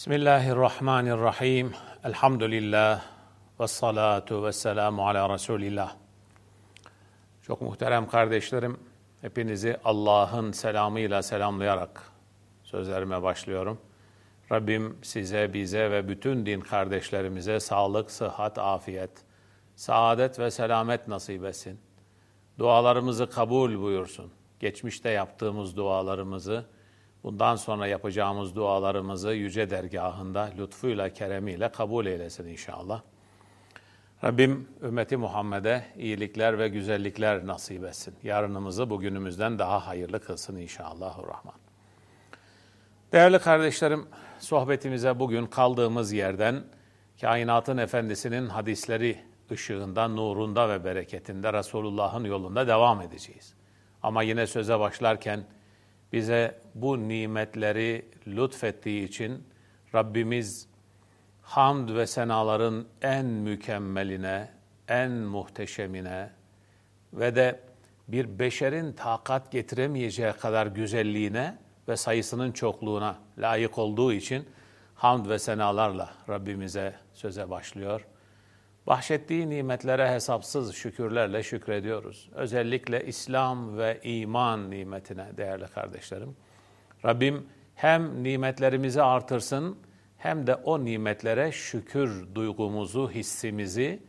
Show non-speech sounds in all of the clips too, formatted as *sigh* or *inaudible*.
Bismillahirrahmanirrahim. Elhamdülillah. Ve salatu ve selamu ala Resulillah. Çok muhterem kardeşlerim, hepinizi Allah'ın selamıyla selamlayarak sözlerime başlıyorum. Rabbim size, bize ve bütün din kardeşlerimize sağlık, sıhhat, afiyet, saadet ve selamet nasip etsin. Dualarımızı kabul buyursun. Geçmişte yaptığımız dualarımızı, bundan sonra yapacağımız dualarımızı yüce dergahında lütfuyla, keremiyle kabul eylesin inşallah. Rabbim ümmeti Muhammed'e iyilikler ve güzellikler nasip etsin. Yarınımızı bugünümüzden daha hayırlı kılsın inşallahurrahman. Değerli kardeşlerim, sohbetimize bugün kaldığımız yerden kainatın efendisinin hadisleri ışığında, nurunda ve bereketinde Resulullah'ın yolunda devam edeceğiz. Ama yine söze başlarken bize bu nimetleri lütfettiği için Rabbimiz hamd ve senaların en mükemmeline, en muhteşemine ve de bir beşerin takat getiremeyeceği kadar güzelliğine ve sayısının çokluğuna layık olduğu için hamd ve senalarla Rabbimize söze başlıyor. Bahşettiği nimetlere hesapsız şükürlerle şükrediyoruz. Özellikle İslam ve iman nimetine değerli kardeşlerim. Rabbim hem nimetlerimizi artırsın hem de o nimetlere şükür duygumuzu, hissimizi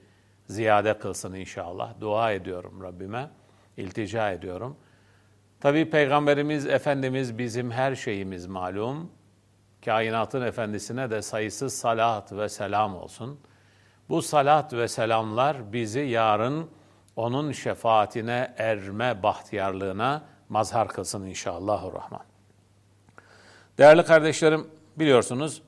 ziyade kılsın inşallah. Dua ediyorum Rabbime, iltica ediyorum. Tabi Peygamberimiz, Efendimiz bizim her şeyimiz malum. Kainatın Efendisine de sayısız salat ve selam olsun. Bu salat ve selamlar bizi yarın onun şefaatine erme bahtiyarlığına mazhar kılsın inşallahurrahman. Değerli kardeşlerim biliyorsunuz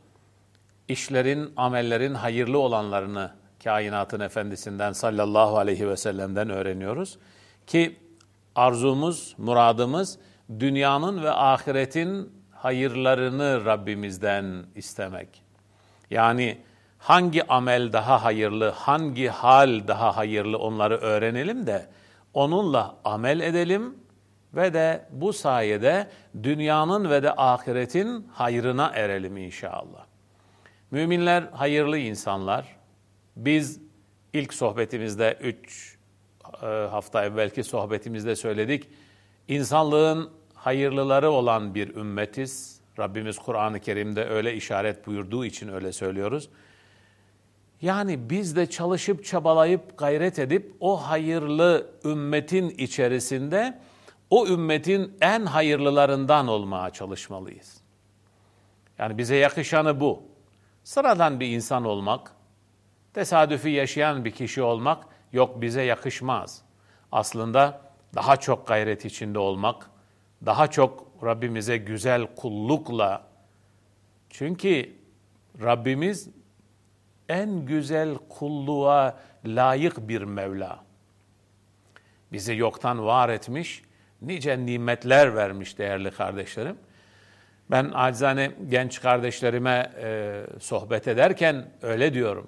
işlerin, amellerin hayırlı olanlarını kainatın efendisinden sallallahu aleyhi ve sellem'den öğreniyoruz. Ki arzumuz, muradımız dünyanın ve ahiretin hayırlarını Rabbimizden istemek. Yani hangi amel daha hayırlı, hangi hal daha hayırlı onları öğrenelim de onunla amel edelim ve de bu sayede dünyanın ve de ahiretin hayrına erelim inşallah. Müminler hayırlı insanlar. Biz ilk sohbetimizde, üç e, hafta evvelki sohbetimizde söyledik. İnsanlığın hayırlıları olan bir ümmetiz. Rabbimiz Kur'an-ı Kerim'de öyle işaret buyurduğu için öyle söylüyoruz. Yani biz de çalışıp çabalayıp gayret edip o hayırlı ümmetin içerisinde o ümmetin en hayırlılarından olmaya çalışmalıyız. Yani bize yakışanı bu. Sıradan bir insan olmak, tesadüfi yaşayan bir kişi olmak yok bize yakışmaz. Aslında daha çok gayret içinde olmak, daha çok Rabbimize güzel kullukla çünkü Rabbimiz en güzel kulluğa layık bir Mevla. Bizi yoktan var etmiş, nice nimetler vermiş değerli kardeşlerim. Ben acizane genç kardeşlerime e, sohbet ederken öyle diyorum.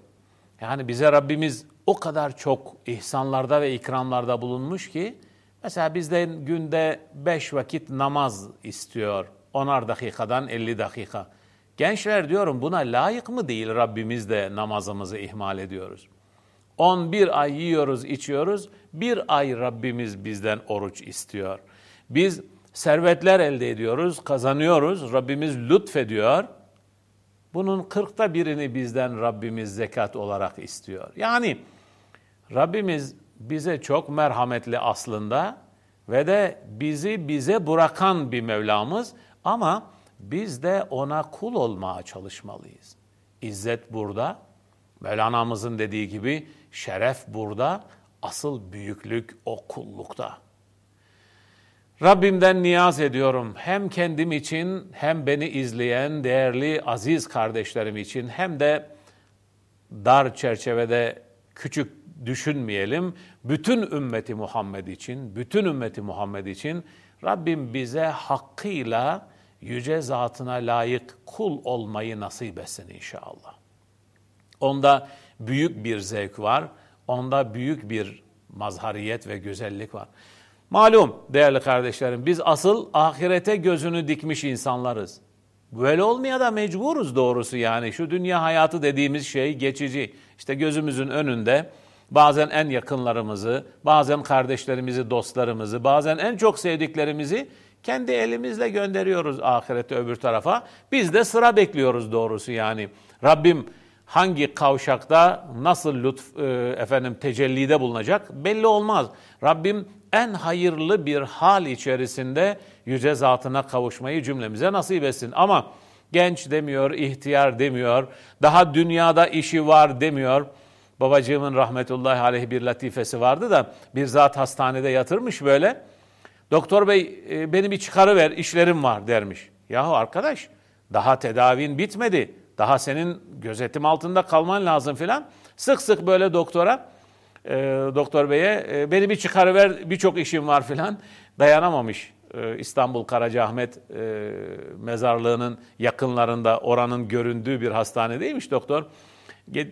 Yani bize Rabbimiz o kadar çok ihsanlarda ve ikramlarda bulunmuş ki mesela bizden günde beş vakit namaz istiyor. Onar dakikadan 50 dakika. Gençler diyorum buna layık mı değil Rabbimiz de namazımızı ihmal ediyoruz. 11 ay yiyoruz, içiyoruz. Bir ay Rabbimiz bizden oruç istiyor. Biz servetler elde ediyoruz, kazanıyoruz. Rabbimiz lütfediyor. Bunun kırkta birini bizden Rabbimiz zekat olarak istiyor. Yani Rabbimiz bize çok merhametli aslında ve de bizi bize bırakan bir Mevlamız ama biz de ona kul olmaya çalışmalıyız. İzzet burada, Mevlana'mızın dediği gibi şeref burada, asıl büyüklük o kullukta. Rabbimden niyaz ediyorum hem kendim için hem beni izleyen değerli aziz kardeşlerim için hem de dar çerçevede küçük düşünmeyelim. Bütün ümmeti Muhammed için, bütün ümmeti Muhammed için Rabbim bize hakkıyla yüce zatına layık kul olmayı nasip etsin inşallah. Onda büyük bir zevk var, onda büyük bir mazhariyet ve güzellik var. Malum değerli kardeşlerim biz asıl ahirete gözünü dikmiş insanlarız. Böyle olmaya da mecburuz doğrusu yani. Şu dünya hayatı dediğimiz şey geçici. İşte gözümüzün önünde bazen en yakınlarımızı, bazen kardeşlerimizi, dostlarımızı, bazen en çok sevdiklerimizi kendi elimizle gönderiyoruz ahirete öbür tarafa. Biz de sıra bekliyoruz doğrusu yani. Rabbim hangi kavşakta nasıl lütf e, efendim tecellide bulunacak belli olmaz. Rabbim en hayırlı bir hal içerisinde yüce zatına kavuşmayı cümlemize nasip etsin. Ama genç demiyor, ihtiyar demiyor, daha dünyada işi var demiyor. Babacığımın rahmetullahi aleyhi bir latifesi vardı da bir zat hastanede yatırmış böyle. Doktor bey e, beni bir çıkarıver işlerim var dermiş. Yahu arkadaş daha tedavin bitmedi. Daha senin gözetim altında kalman lazım filan. Sık sık böyle doktora, e, doktor beye e, beni bir çıkarıver birçok işim var filan. Dayanamamış. E, İstanbul Karacaahmet e, mezarlığının yakınlarında oranın göründüğü bir hastanedeymiş doktor.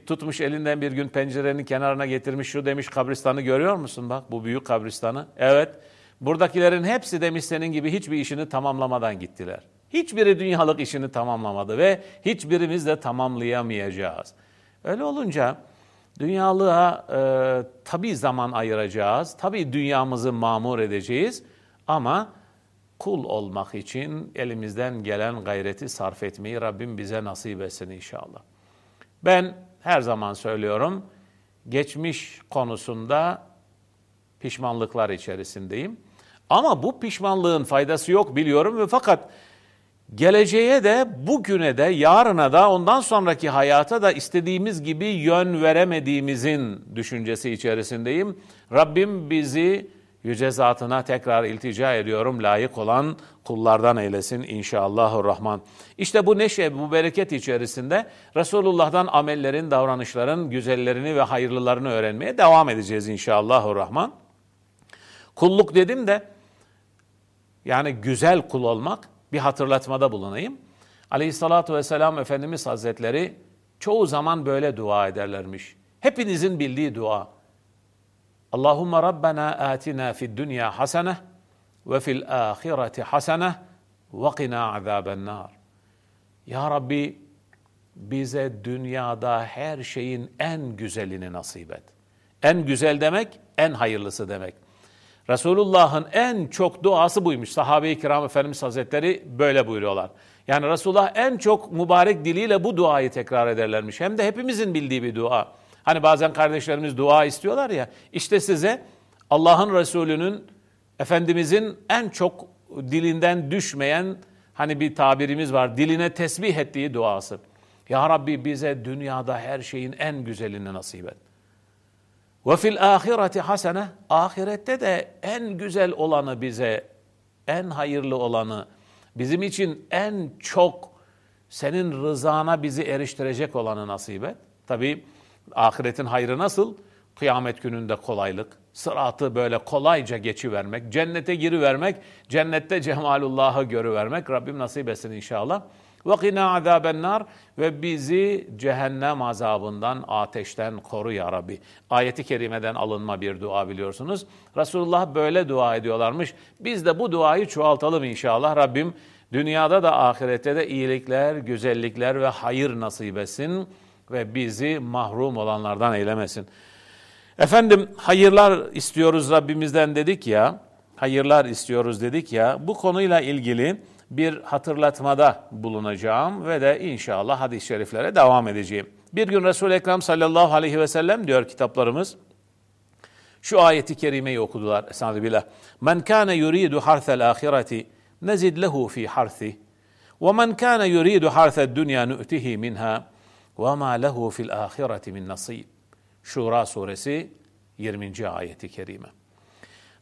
Tutmuş elinden bir gün pencerenin kenarına getirmiş şu demiş kabristanı görüyor musun bak bu büyük kabristanı. Evet buradakilerin hepsi demiş senin gibi hiçbir işini tamamlamadan gittiler. Hiçbiri dünyalık işini tamamlamadı ve hiçbirimiz de tamamlayamayacağız. Öyle olunca dünyalığa e, tabii zaman ayıracağız, tabii dünyamızı mamur edeceğiz ama kul olmak için elimizden gelen gayreti sarf etmeyi Rabbim bize nasip etsin inşallah. Ben her zaman söylüyorum, geçmiş konusunda pişmanlıklar içerisindeyim. Ama bu pişmanlığın faydası yok biliyorum ve fakat geleceğe de, bugüne de, yarına da, ondan sonraki hayata da istediğimiz gibi yön veremediğimizin düşüncesi içerisindeyim. Rabbim bizi yüce zatına tekrar iltica ediyorum. Layık olan kullardan eylesin inşallahurrahman. İşte bu neşe, bu bereket içerisinde Resulullah'dan amellerin, davranışların güzellerini ve hayırlılarını öğrenmeye devam edeceğiz inşallahurrahman. Kulluk dedim de yani güzel kul olmak bir hatırlatmada bulunayım. Aleyhissalatu vesselam Efendimiz Hazretleri çoğu zaman böyle dua ederlermiş. Hepinizin bildiği dua. Allahümme Rabbena atina fid dünya hasene ve fil ahireti hasene ve qina azaben nar. Ya Rabbi bize dünyada her şeyin en güzelini nasip et. En güzel demek, en hayırlısı demek. Resulullah'ın en çok duası buymuş. Sahabe-i kiram Efendimiz Hazretleri böyle buyuruyorlar. Yani Resulullah en çok mübarek diliyle bu duayı tekrar ederlermiş. Hem de hepimizin bildiği bir dua. Hani bazen kardeşlerimiz dua istiyorlar ya. İşte size Allah'ın Resulü'nün, Efendimizin en çok dilinden düşmeyen hani bir tabirimiz var. Diline tesbih ettiği duası. Ya Rabbi bize dünyada her şeyin en güzelini nasip et. Ve fil ahireti hasene ahirette de en güzel olanı bize, en hayırlı olanı, bizim için en çok senin rızana bizi eriştirecek olanı nasip et. Tabi ahiretin hayrı nasıl? Kıyamet gününde kolaylık, sıratı böyle kolayca geçivermek, cennete girivermek, cennette cemalullah'ı görüvermek. Rabbim nasip etsin inşallah. Ve qina azabennar ve bizi cehennem azabından, ateşten koru ya Rabbi. Ayeti kerimeden alınma bir dua biliyorsunuz. Resulullah böyle dua ediyorlarmış. Biz de bu duayı çoğaltalım inşallah. Rabbim dünyada da ahirette de iyilikler, güzellikler ve hayır nasip etsin ve bizi mahrum olanlardan eylemesin. Efendim hayırlar istiyoruz Rabbimizden dedik ya, hayırlar istiyoruz dedik ya, bu konuyla ilgili bir hatırlatmada bulunacağım ve de inşallah hadis-i şeriflere devam edeceğim. Bir gün Resul-i Ekrem sallallahu aleyhi ve sellem diyor kitaplarımız, şu ayeti kerimeyi okudular Estağfirullah. Men kana yuridu harsel ahireti nezid lehu fi harsi ve men kana yuridu harsel dünya nu'tihi minha ve ma lehu fil ahireti min nasib. Şura suresi 20. ayeti kerime.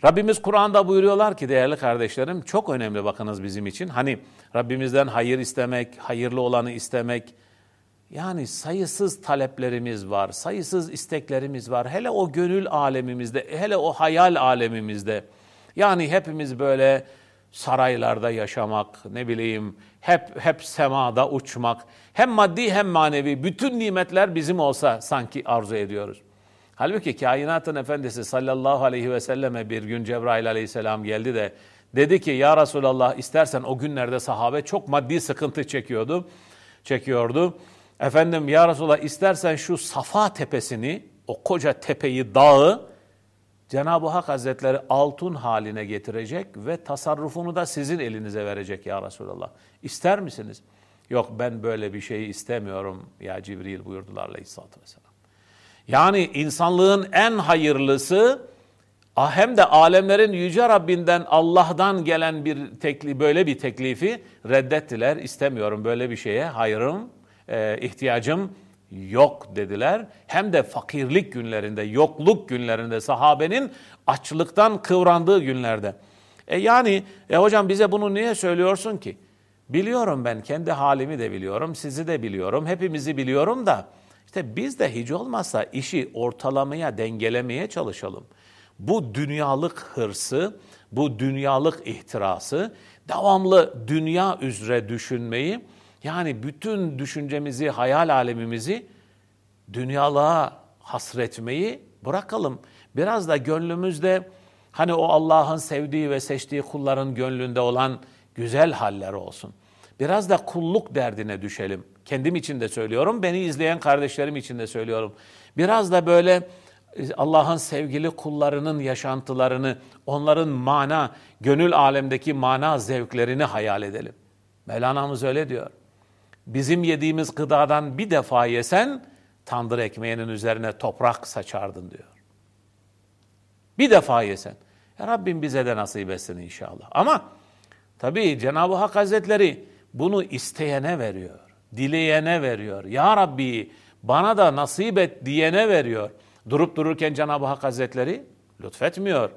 Rabbimiz Kur'an'da buyuruyorlar ki değerli kardeşlerim çok önemli bakınız bizim için. Hani Rabbimizden hayır istemek, hayırlı olanı istemek. Yani sayısız taleplerimiz var, sayısız isteklerimiz var. Hele o gönül alemimizde, hele o hayal alemimizde. Yani hepimiz böyle saraylarda yaşamak, ne bileyim, hep hep semada uçmak. Hem maddi hem manevi bütün nimetler bizim olsa sanki arzu ediyoruz. Halbuki kainatın efendisi sallallahu aleyhi ve selleme bir gün Cebrail aleyhisselam geldi de Dedi ki ya Resulallah istersen o günlerde sahabe çok maddi sıkıntı çekiyordu. Çekiyordu. Efendim ya Resulallah istersen şu Safa tepesini, o koca tepeyi, dağı Cenab-ı Hak Hazretleri altın haline getirecek ve tasarrufunu da sizin elinize verecek ya Resulallah. İster misiniz? Yok ben böyle bir şeyi istemiyorum ya Cibril buyurdular aleyhissalatü vesselam. Yani insanlığın en hayırlısı hem de alemlerin yüce Rabbinden Allah'dan gelen bir teklif, böyle bir teklifi reddettiler. İstemiyorum böyle bir şeye, hayırım, e, ihtiyacım yok dediler. Hem de fakirlik günlerinde, yokluk günlerinde, sahabenin açlıktan kıvrandığı günlerde. E yani e hocam bize bunu niye söylüyorsun ki? Biliyorum ben kendi halimi de biliyorum, sizi de biliyorum, hepimizi biliyorum da işte biz de hiç olmazsa işi ortalamaya, dengelemeye çalışalım. Bu dünyalık hırsı, bu dünyalık ihtirası, devamlı dünya üzere düşünmeyi, yani bütün düşüncemizi, hayal alemimizi dünyalığa hasretmeyi bırakalım. Biraz da gönlümüzde hani o Allah'ın sevdiği ve seçtiği kulların gönlünde olan güzel haller olsun. Biraz da kulluk derdine düşelim. Kendim için de söylüyorum, beni izleyen kardeşlerim için de söylüyorum. Biraz da böyle e, Allah'ın sevgili kullarının yaşantılarını, onların mana, gönül alemdeki mana zevklerini hayal edelim. Mevlana'mız öyle diyor. Bizim yediğimiz gıdadan bir defa yesen, tandır ekmeğinin üzerine toprak saçardın diyor. Bir defa yesen. Ya Rabbim bize de nasip etsin inşallah. Ama tabii Cenab-ı Hak Hazretleri bunu isteyene veriyor. Dileyene veriyor. Ya Rabbi bana da nasip et diyene veriyor. Durup dururken Cenab-ı Hak Hazretleri lütfetmiyor.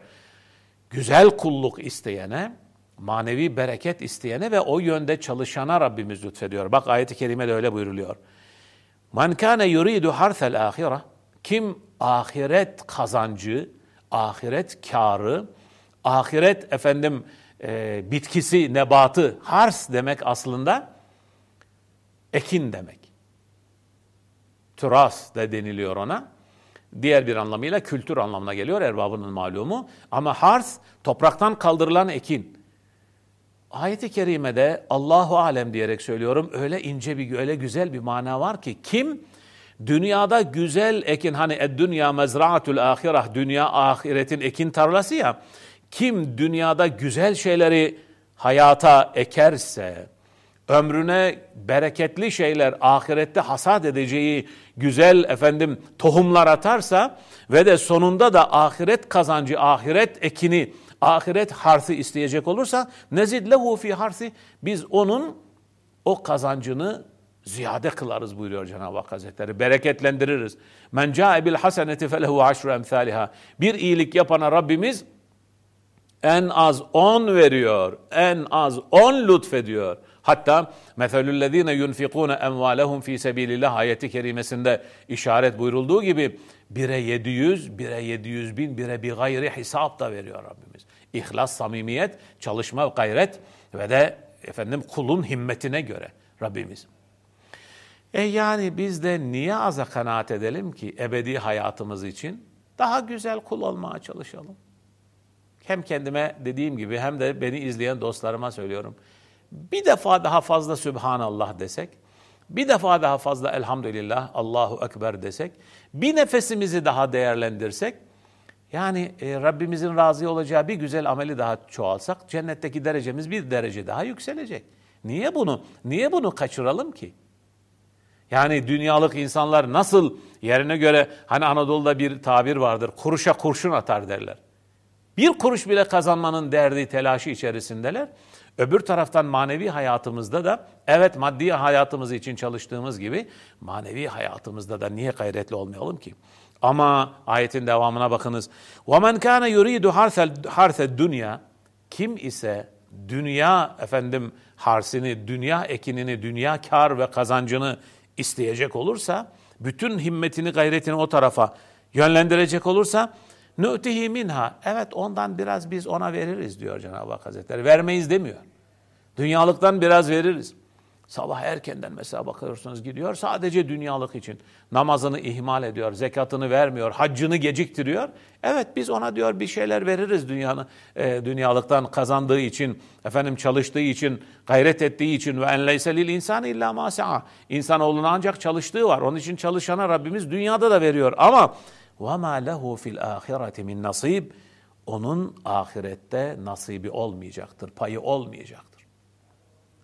Güzel kulluk isteyene, manevi bereket isteyene ve o yönde çalışana Rabbimiz lütfediyor. Bak ayet-i kerimede öyle buyuruluyor. Man kana yuridu harsel ahire kim ahiret kazancı, ahiret karı, ahiret efendim e, bitkisi, nebatı, hars demek aslında ekin demek. Turas da deniliyor ona. Diğer bir anlamıyla kültür anlamına geliyor erbabının malumu. Ama hars topraktan kaldırılan ekin. Ayet-i kerimede Allahu alem diyerek söylüyorum öyle ince bir öyle güzel bir mana var ki kim dünyada güzel ekin hani dünya mezraatul ahireh dünya ahiretin ekin tarlası ya kim dünyada güzel şeyleri hayata ekerse, ömrüne bereketli şeyler ahirette hasat edeceği güzel efendim tohumlar atarsa ve de sonunda da ahiret kazancı, ahiret ekini, ahiret harsi isteyecek olursa nezid lehu fi harsi biz onun o kazancını ziyade kılarız buyuruyor Cenab-ı Hak Hazretleri. Bereketlendiririz. Men ca'e bil haseneti felehu aşru emsaliha. Bir iyilik yapana Rabbimiz en az on veriyor. En az on lütfediyor. Hatta meselüllezine yunfikune emvalehum fi sebilillah ayeti kerimesinde işaret buyurulduğu gibi bire 700, bire 700 bin, bire bir gayri hesap da veriyor Rabbimiz. İhlas, samimiyet, çalışma, gayret ve de efendim kulun himmetine göre Rabbimiz. E yani biz de niye aza kanaat edelim ki ebedi hayatımız için? Daha güzel kul olmaya çalışalım. Hem kendime dediğim gibi hem de beni izleyen dostlarıma söylüyorum. Bir defa daha fazla Sübhanallah desek, bir defa daha fazla Elhamdülillah, Allahu Ekber desek, bir nefesimizi daha değerlendirsek, yani e, Rabbimizin razı olacağı bir güzel ameli daha çoğalsak, cennetteki derecemiz bir derece daha yükselecek. Niye bunu, niye bunu kaçıralım ki? Yani dünyalık insanlar nasıl yerine göre, hani Anadolu'da bir tabir vardır, kuruşa kurşun atar derler. Bir kuruş bile kazanmanın derdi, telaşı içerisindeler. Öbür taraftan manevi hayatımızda da evet maddi hayatımız için çalıştığımız gibi manevi hayatımızda da niye gayretli olmayalım ki? Ama ayetin devamına bakınız. وَمَنْ كَانَ يُرِيدُ حَرْثَ dünya Kim ise dünya efendim harsini, dünya ekinini, dünya kar ve kazancını isteyecek olursa, bütün himmetini, gayretini o tarafa yönlendirecek olursa Nü'tihi minha. Evet ondan biraz biz ona veririz diyor Cenab-ı Hak Hazretleri. Vermeyiz demiyor. Dünyalıktan biraz veririz. Sabah erkenden mesela bakıyorsunuz gidiyor sadece dünyalık için. Namazını ihmal ediyor, zekatını vermiyor, haccını geciktiriyor. Evet biz ona diyor bir şeyler veririz dünyanın e, dünyalıktan kazandığı için, efendim çalıştığı için, gayret ettiği için ve en leyse lil insan illa ma sa'a. İnsanoğluna ancak çalıştığı var. Onun için çalışana Rabbimiz dünyada da veriyor. Ama ma lehu fil ahireti min nasib. Onun ahirette nasibi olmayacaktır, payı olmayacaktır.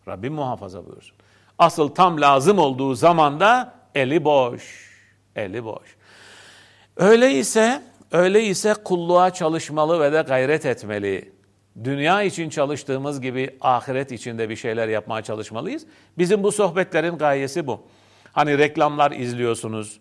Rabbim muhafaza buyursun. Asıl tam lazım olduğu zamanda eli boş. Eli boş. Öyleyse, öyleyse kulluğa çalışmalı ve de gayret etmeli. Dünya için çalıştığımız gibi ahiret için de bir şeyler yapmaya çalışmalıyız. Bizim bu sohbetlerin gayesi bu. Hani reklamlar izliyorsunuz.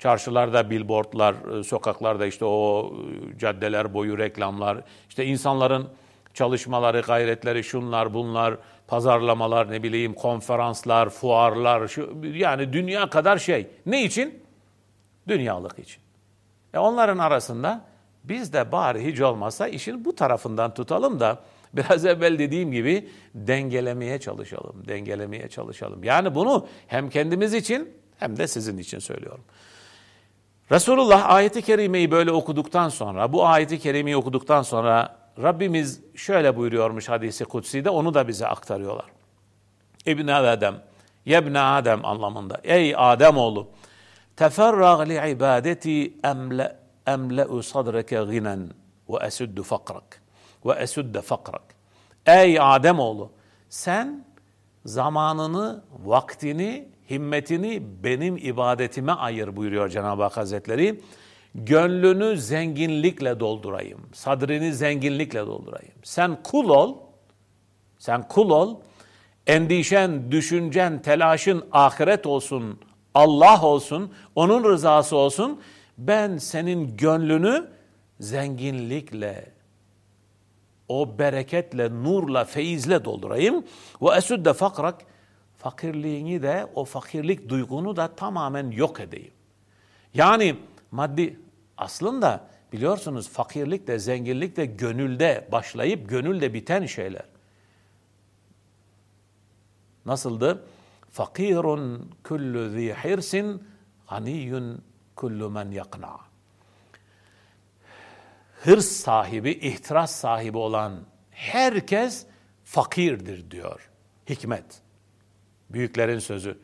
Çarşılarda billboardlar, sokaklarda işte o caddeler boyu reklamlar. İşte insanların çalışmaları, gayretleri, şunlar, bunlar, pazarlamalar, ne bileyim konferanslar, fuarlar, şu, yani dünya kadar şey. Ne için? Dünyalık için. E onların arasında biz de bari hiç olmazsa işin bu tarafından tutalım da *laughs* biraz evvel dediğim gibi dengelemeye çalışalım, dengelemeye çalışalım. Yani bunu hem kendimiz için hem de sizin için söylüyorum. Resulullah ayeti kerimeyi böyle okuduktan sonra, bu ayeti kerimeyi okuduktan sonra Rabbimiz şöyle buyuruyormuş hadisi kutsi'de onu da bize aktarıyorlar. İbn Adem, yebne Adem anlamında. Ey Adem oğlu, teferrag li ibadeti emle emle'u sadreke ginen ve esuddu fakrak ve esudde fakrak. Ey Adem oğlu, sen zamanını, vaktini, himmetini benim ibadetime ayır buyuruyor Cenab-ı Hak Hazretleri Gönlünü zenginlikle doldurayım. Sadrini zenginlikle doldurayım. Sen kul ol. Sen kul ol. Endişen, düşüncen, telaşın ahiret olsun. Allah olsun. Onun rızası olsun. Ben senin gönlünü zenginlikle, o bereketle, nurla, feyizle doldurayım. Ve esudde fakrak, fakirliğini de, o fakirlik duygunu da tamamen yok edeyim. Yani maddi aslında biliyorsunuz fakirlik de zenginlik de gönülde başlayıp gönülde biten şeyler. Nasıldı? Fakirun kullu zi hirsin ganiyun kullu men yakna. Hırs sahibi, ihtiras sahibi olan herkes fakirdir diyor. Hikmet. Büyüklerin sözü.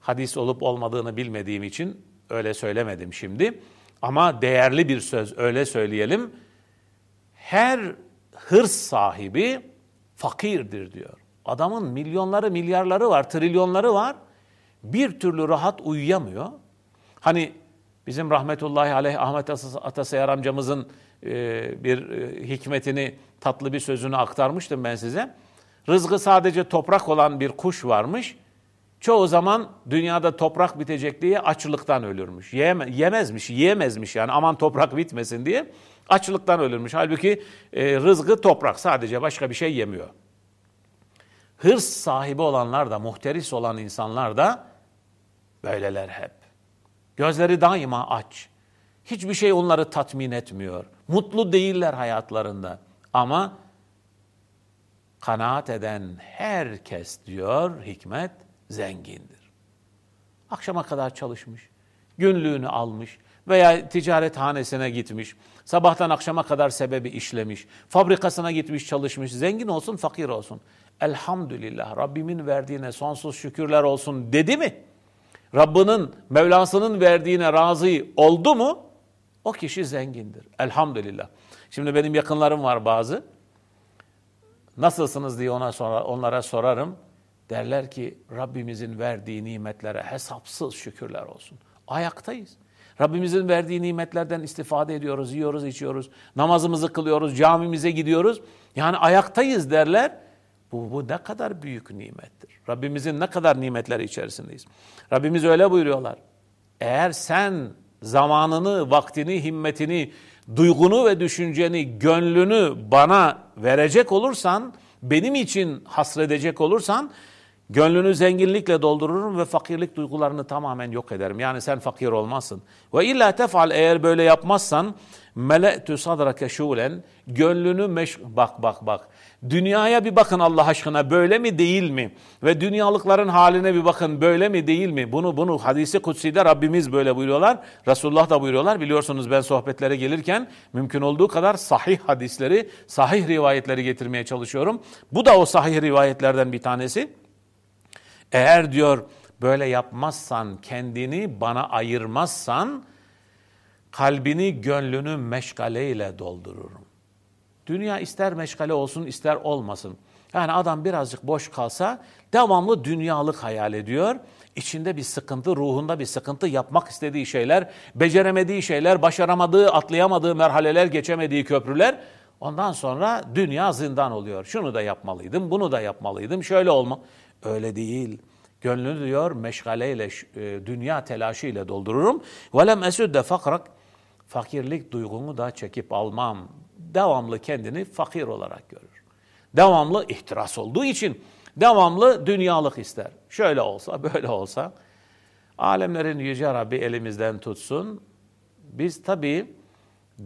Hadis olup olmadığını bilmediğim için öyle söylemedim şimdi. Ama değerli bir söz öyle söyleyelim. Her hırs sahibi fakirdir diyor. Adamın milyonları, milyarları var, trilyonları var. Bir türlü rahat uyuyamıyor. Hani bizim rahmetullahi aleyh Ahmet Atasayar amcamızın e, bir e, hikmetini, tatlı bir sözünü aktarmıştım ben size. Rızkı sadece toprak olan bir kuş varmış. Çoğu zaman dünyada toprak bitecek diye açlıktan ölürmüş. Yeme, yemezmiş, yiyemezmiş yani aman toprak bitmesin diye açlıktan ölürmüş. Halbuki e, rızkı toprak sadece başka bir şey yemiyor. Hırs sahibi olanlar da, muhteris olan insanlar da böyleler hep. Gözleri daima aç. Hiçbir şey onları tatmin etmiyor. Mutlu değiller hayatlarında. Ama kanaat eden herkes diyor hikmet, zengindir. Akşama kadar çalışmış, günlüğünü almış veya ticaret hanesine gitmiş, sabahtan akşama kadar sebebi işlemiş, fabrikasına gitmiş çalışmış, zengin olsun fakir olsun. Elhamdülillah Rabbimin verdiğine sonsuz şükürler olsun dedi mi? Rabbinin, Mevlasının verdiğine razı oldu mu? O kişi zengindir. Elhamdülillah. Şimdi benim yakınlarım var bazı. Nasılsınız diye ona sonra, onlara sorarım. Derler ki Rabbimizin verdiği nimetlere hesapsız şükürler olsun. Ayaktayız. Rabbimizin verdiği nimetlerden istifade ediyoruz, yiyoruz, içiyoruz. Namazımızı kılıyoruz, camimize gidiyoruz. Yani ayaktayız derler. Bu, bu ne kadar büyük nimettir. Rabbimizin ne kadar nimetleri içerisindeyiz. Rabbimiz öyle buyuruyorlar. Eğer sen zamanını, vaktini, himmetini, duygunu ve düşünceni, gönlünü bana verecek olursan, benim için hasredecek olursan Gönlünü zenginlikle doldururum ve fakirlik duygularını tamamen yok ederim. Yani sen fakir olmazsın. Ve illa tefal eğer böyle yapmazsan mele'tü sadrake şulen gönlünü meş... Bak bak bak. Dünyaya bir bakın Allah aşkına böyle mi değil mi? Ve dünyalıkların haline bir bakın böyle mi değil mi? Bunu bunu hadisi kutsi'de Rabbimiz böyle buyuruyorlar. Resulullah da buyuruyorlar. Biliyorsunuz ben sohbetlere gelirken mümkün olduğu kadar sahih hadisleri, sahih rivayetleri getirmeye çalışıyorum. Bu da o sahih rivayetlerden bir tanesi. Eğer diyor böyle yapmazsan, kendini bana ayırmazsan kalbini, gönlünü meşgaleyle doldururum. Dünya ister meşgale olsun ister olmasın. Yani adam birazcık boş kalsa devamlı dünyalık hayal ediyor. İçinde bir sıkıntı, ruhunda bir sıkıntı, yapmak istediği şeyler, beceremediği şeyler, başaramadığı, atlayamadığı merhaleler, geçemediği köprüler. Ondan sonra dünya zindan oluyor. Şunu da yapmalıydım, bunu da yapmalıydım, şöyle olma. Öyle değil. Gönlünü diyor meşgaleyle, e, dünya telaşıyla doldururum. وَلَمْ اَسُدَّ fakrak Fakirlik duygumu da çekip almam. Devamlı kendini fakir olarak görür. Devamlı ihtiras olduğu için devamlı dünyalık ister. Şöyle olsa, böyle olsa. Alemlerin Yüce Rabbi elimizden tutsun. Biz tabii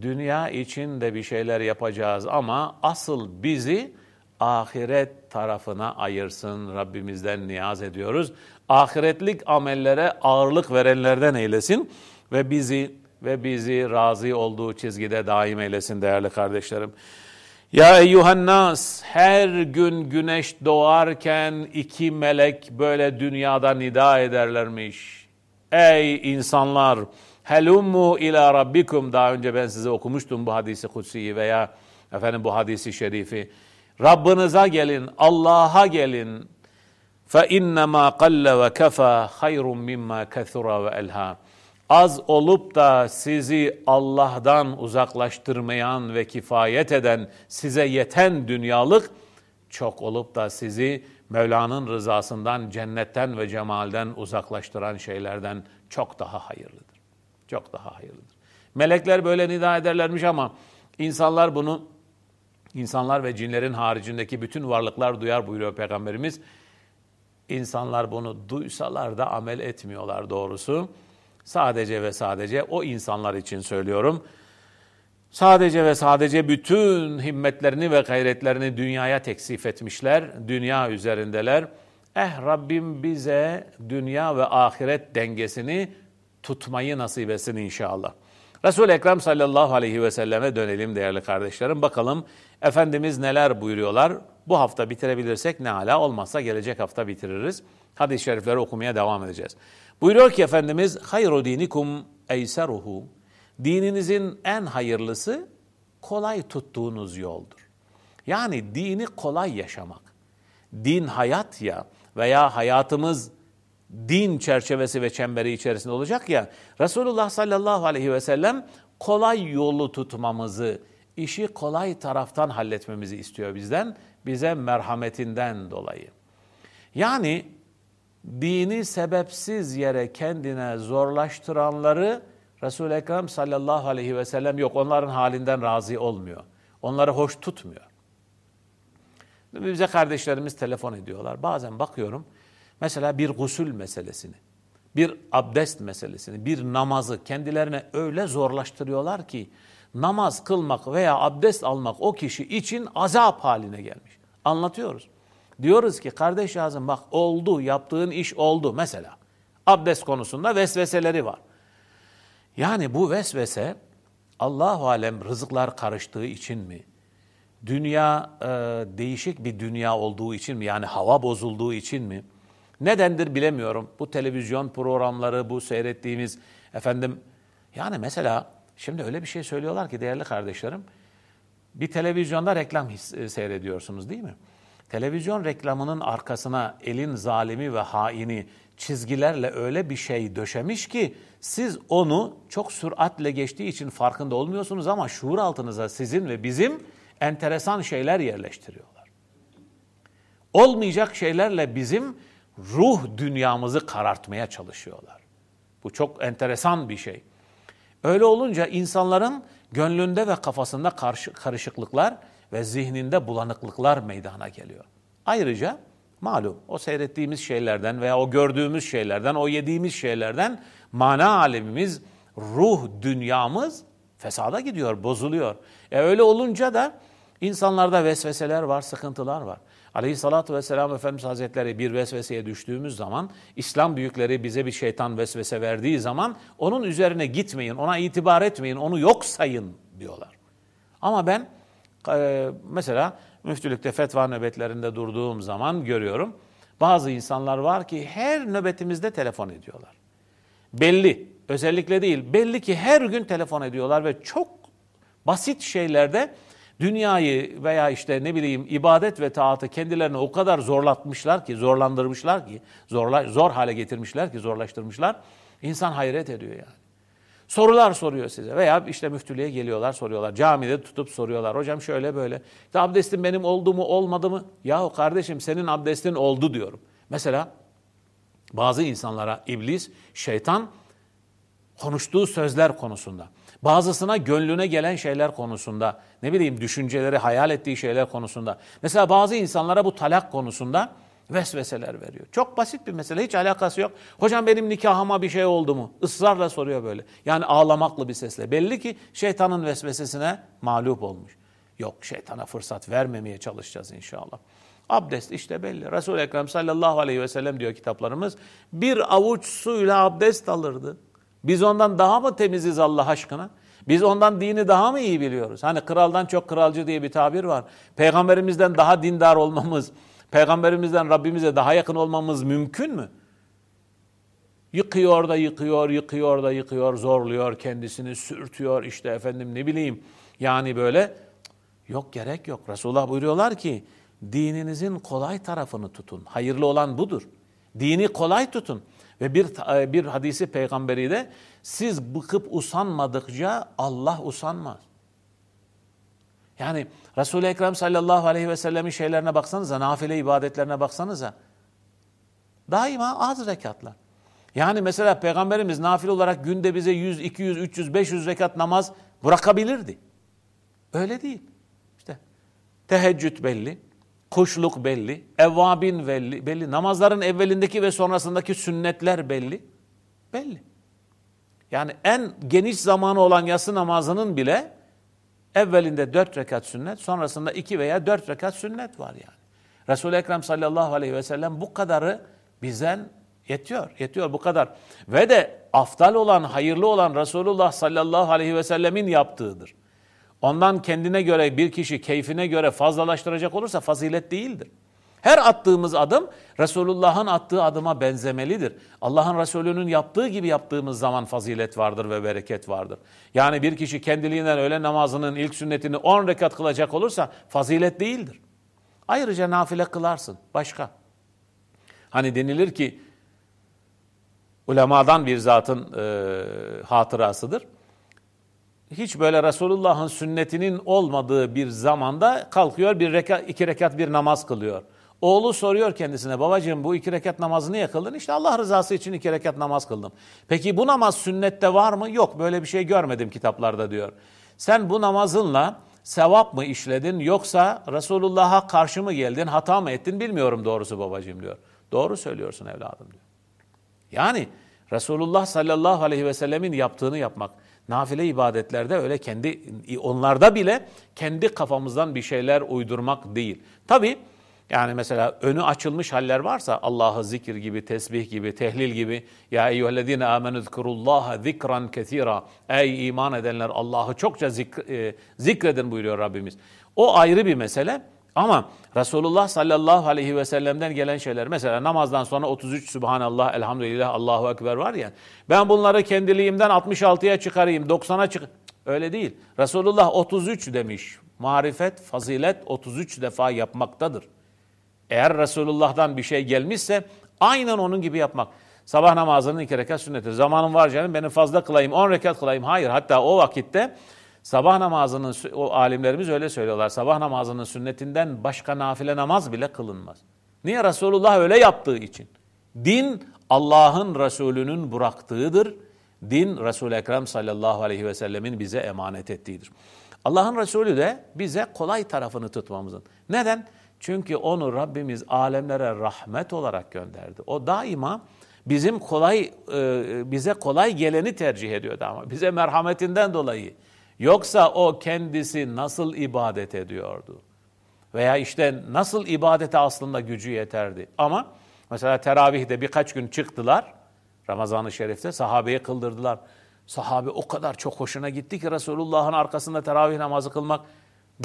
dünya için de bir şeyler yapacağız ama asıl bizi ahiret tarafına ayırsın. Rabbimizden niyaz ediyoruz. Ahiretlik amellere ağırlık verenlerden eylesin ve bizi ve bizi razı olduğu çizgide daim eylesin değerli kardeşlerim. Ya eyyuhannas her gün güneş doğarken iki melek böyle dünyada nida ederlermiş. Ey insanlar helummu ila rabbikum daha önce ben size okumuştum bu hadisi kutsiyi veya efendim bu hadisi şerifi. Rabbinize gelin, Allah'a gelin. Ve kefa hayrun mimma kethura ve elha. Az olup da sizi Allah'tan uzaklaştırmayan ve kifayet eden, size yeten dünyalık çok olup da sizi Mevla'nın rızasından, cennetten ve cemalden uzaklaştıran şeylerden çok daha hayırlıdır. Çok daha hayırlıdır. Melekler böyle nida ederlermiş ama insanlar bunu İnsanlar ve cinlerin haricindeki bütün varlıklar duyar buyuruyor Peygamberimiz. İnsanlar bunu duysalar da amel etmiyorlar doğrusu. Sadece ve sadece o insanlar için söylüyorum. Sadece ve sadece bütün himmetlerini ve gayretlerini dünyaya teksif etmişler. Dünya üzerindeler. Eh Rabbim bize dünya ve ahiret dengesini tutmayı nasip etsin inşallah. Resul-i Ekrem sallallahu aleyhi ve selleme dönelim değerli kardeşlerim. Bakalım Efendimiz neler buyuruyorlar? Bu hafta bitirebilirsek ne hala olmazsa gelecek hafta bitiririz. Hadis-i şerifleri okumaya devam edeceğiz. Buyuruyor ki Efendimiz hayru dinikum eyseruhu. Dininizin en hayırlısı kolay tuttuğunuz yoldur. Yani dini kolay yaşamak. Din hayat ya veya hayatımız din çerçevesi ve çemberi içerisinde olacak ya Resulullah sallallahu aleyhi ve sellem kolay yolu tutmamızı, işi kolay taraftan halletmemizi istiyor bizden, bize merhametinden dolayı. Yani dini sebepsiz yere kendine zorlaştıranları Resul-i Ekrem sallallahu aleyhi ve sellem yok onların halinden razı olmuyor. Onları hoş tutmuyor. Bize kardeşlerimiz telefon ediyorlar. Bazen bakıyorum mesela bir gusül meselesini, bir abdest meselesini, bir namazı kendilerine öyle zorlaştırıyorlar ki namaz kılmak veya abdest almak o kişi için azap haline gelmiş. Anlatıyoruz. Diyoruz ki kardeş yazın bak oldu yaptığın iş oldu mesela. Abdest konusunda vesveseleri var. Yani bu vesvese Allahu alem rızıklar karıştığı için mi? Dünya e, değişik bir dünya olduğu için mi? Yani hava bozulduğu için mi? Nedendir bilemiyorum. Bu televizyon programları, bu seyrettiğimiz efendim yani mesela şimdi öyle bir şey söylüyorlar ki değerli kardeşlerim. Bir televizyonda reklam e, seyrediyorsunuz değil mi? Televizyon reklamının arkasına elin zalimi ve haini çizgilerle öyle bir şey döşemiş ki siz onu çok süratle geçtiği için farkında olmuyorsunuz ama şuur altınıza sizin ve bizim enteresan şeyler yerleştiriyorlar. Olmayacak şeylerle bizim ruh dünyamızı karartmaya çalışıyorlar. Bu çok enteresan bir şey. Öyle olunca insanların gönlünde ve kafasında karışıklıklar ve zihninde bulanıklıklar meydana geliyor. Ayrıca Malum o seyrettiğimiz şeylerden veya o gördüğümüz şeylerden, o yediğimiz şeylerden mana alemimiz, ruh dünyamız fesada gidiyor, bozuluyor. E öyle olunca da insanlarda vesveseler var, sıkıntılar var. Aleyhissalatü vesselam Efendimiz Hazretleri bir vesveseye düştüğümüz zaman, İslam büyükleri bize bir şeytan vesvese verdiği zaman onun üzerine gitmeyin, ona itibar etmeyin, onu yok sayın diyorlar. Ama ben e, mesela müftülükte fetva nöbetlerinde durduğum zaman görüyorum. Bazı insanlar var ki her nöbetimizde telefon ediyorlar. Belli, özellikle değil, belli ki her gün telefon ediyorlar ve çok basit şeylerde dünyayı veya işte ne bileyim ibadet ve taatı kendilerine o kadar zorlatmışlar ki, zorlandırmışlar ki, zorla, zor hale getirmişler ki, zorlaştırmışlar. İnsan hayret ediyor yani. Sorular soruyor size veya işte müftülüğe geliyorlar soruyorlar. Camide tutup soruyorlar. Hocam şöyle böyle. İşte abdestim benim oldu mu olmadı mı? Yahu kardeşim senin abdestin oldu diyorum. Mesela bazı insanlara iblis, şeytan konuştuğu sözler konusunda, bazısına gönlüne gelen şeyler konusunda, ne bileyim düşünceleri, hayal ettiği şeyler konusunda. Mesela bazı insanlara bu talak konusunda vesveseler veriyor. Çok basit bir mesele, hiç alakası yok. Hocam benim nikahıma bir şey oldu mu? Israrla soruyor böyle. Yani ağlamaklı bir sesle. Belli ki şeytanın vesvesesine mağlup olmuş. Yok şeytana fırsat vermemeye çalışacağız inşallah. Abdest işte belli. Resul-i Ekrem sallallahu aleyhi ve sellem diyor kitaplarımız. Bir avuç suyla abdest alırdı. Biz ondan daha mı temiziz Allah aşkına? Biz ondan dini daha mı iyi biliyoruz? Hani kraldan çok kralcı diye bir tabir var. Peygamberimizden daha dindar olmamız, peygamberimizden Rabbimize daha yakın olmamız mümkün mü? Yıkıyor da yıkıyor, yıkıyor da yıkıyor, zorluyor kendisini, sürtüyor işte efendim ne bileyim. Yani böyle yok gerek yok. Resulullah buyuruyorlar ki dininizin kolay tarafını tutun. Hayırlı olan budur. Dini kolay tutun. Ve bir bir hadisi peygamberi de siz bıkıp usanmadıkça Allah usanmaz. Yani Resul-i Ekrem sallallahu aleyhi ve sellemin şeylerine baksanıza, nafile ibadetlerine baksanıza. Daima az rekatlar. Yani mesela Peygamberimiz nafile olarak günde bize 100, 200, 300, 500 rekat namaz bırakabilirdi. Öyle değil. İşte teheccüd belli, kuşluk belli, evvabin belli, belli. Namazların evvelindeki ve sonrasındaki sünnetler belli. Belli. Yani en geniş zamanı olan yatsı namazının bile evvelinde dört rekat sünnet, sonrasında iki veya dört rekat sünnet var yani. Resul-i Ekrem sallallahu aleyhi ve sellem bu kadarı bizden yetiyor, yetiyor bu kadar. Ve de aftal olan, hayırlı olan Resulullah sallallahu aleyhi ve sellemin yaptığıdır. Ondan kendine göre bir kişi keyfine göre fazlalaştıracak olursa fazilet değildir. Her attığımız adım Resulullah'ın attığı adıma benzemelidir. Allah'ın Resulü'nün yaptığı gibi yaptığımız zaman fazilet vardır ve bereket vardır. Yani bir kişi kendiliğinden öğle namazının ilk sünnetini 10 rekat kılacak olursa fazilet değildir. Ayrıca nafile kılarsın. Başka. Hani denilir ki ulemadan bir zatın e, hatırasıdır hiç böyle Resulullah'ın sünnetinin olmadığı bir zamanda kalkıyor bir rekat, iki rekat bir namaz kılıyor. Oğlu soruyor kendisine babacığım bu iki rekat namazı niye kıldın? İşte Allah rızası için iki rekat namaz kıldım. Peki bu namaz sünnette var mı? Yok böyle bir şey görmedim kitaplarda diyor. Sen bu namazınla sevap mı işledin yoksa Resulullah'a karşı mı geldin hata mı ettin bilmiyorum doğrusu babacığım diyor. Doğru söylüyorsun evladım diyor. Yani Resulullah sallallahu aleyhi ve sellemin yaptığını yapmak. Nafile ibadetlerde öyle kendi onlarda bile kendi kafamızdan bir şeyler uydurmak değil. Tabi yani mesela önü açılmış haller varsa Allah'ı zikir gibi, tesbih gibi, tehlil gibi ya eyyühellezine amenü zikurullaha zikran kesira ey iman edenler Allah'ı çokça e, zikredin buyuruyor Rabbimiz. O ayrı bir mesele. Ama Resulullah sallallahu aleyhi ve sellem'den gelen şeyler mesela namazdan sonra 33 Subhanallah, Elhamdülillah, Allahu Ekber var ya ben bunları kendiliğimden 66'ya çıkarayım, 90'a çık öyle değil. Resulullah 33 demiş. Marifet, fazilet 33 defa yapmaktadır. Eğer Resulullah'dan bir şey gelmişse aynen onun gibi yapmak. Sabah namazının iki rekat sünneti. Zamanım var canım benim fazla kılayım, 10 rekat kılayım. Hayır hatta o vakitte Sabah namazının, o alimlerimiz öyle söylüyorlar. Sabah namazının sünnetinden başka nafile namaz bile kılınmaz. Niye? Resulullah öyle yaptığı için. Din Allah'ın Resulü'nün bıraktığıdır. Din Resul-i Ekrem sallallahu aleyhi ve sellemin bize emanet ettiğidir. Allah'ın Resulü de bize kolay tarafını tutmamızın. Neden? Çünkü onu Rabbimiz alemlere rahmet olarak gönderdi. O daima bizim kolay e, bize kolay geleni tercih ediyordu ama bize merhametinden dolayı. Yoksa o kendisi nasıl ibadet ediyordu? Veya işte nasıl ibadete aslında gücü yeterdi? Ama mesela teravihde birkaç gün çıktılar. Ramazan-ı Şerif'te sahabeye kıldırdılar. Sahabe o kadar çok hoşuna gitti ki Resulullah'ın arkasında teravih namazı kılmak.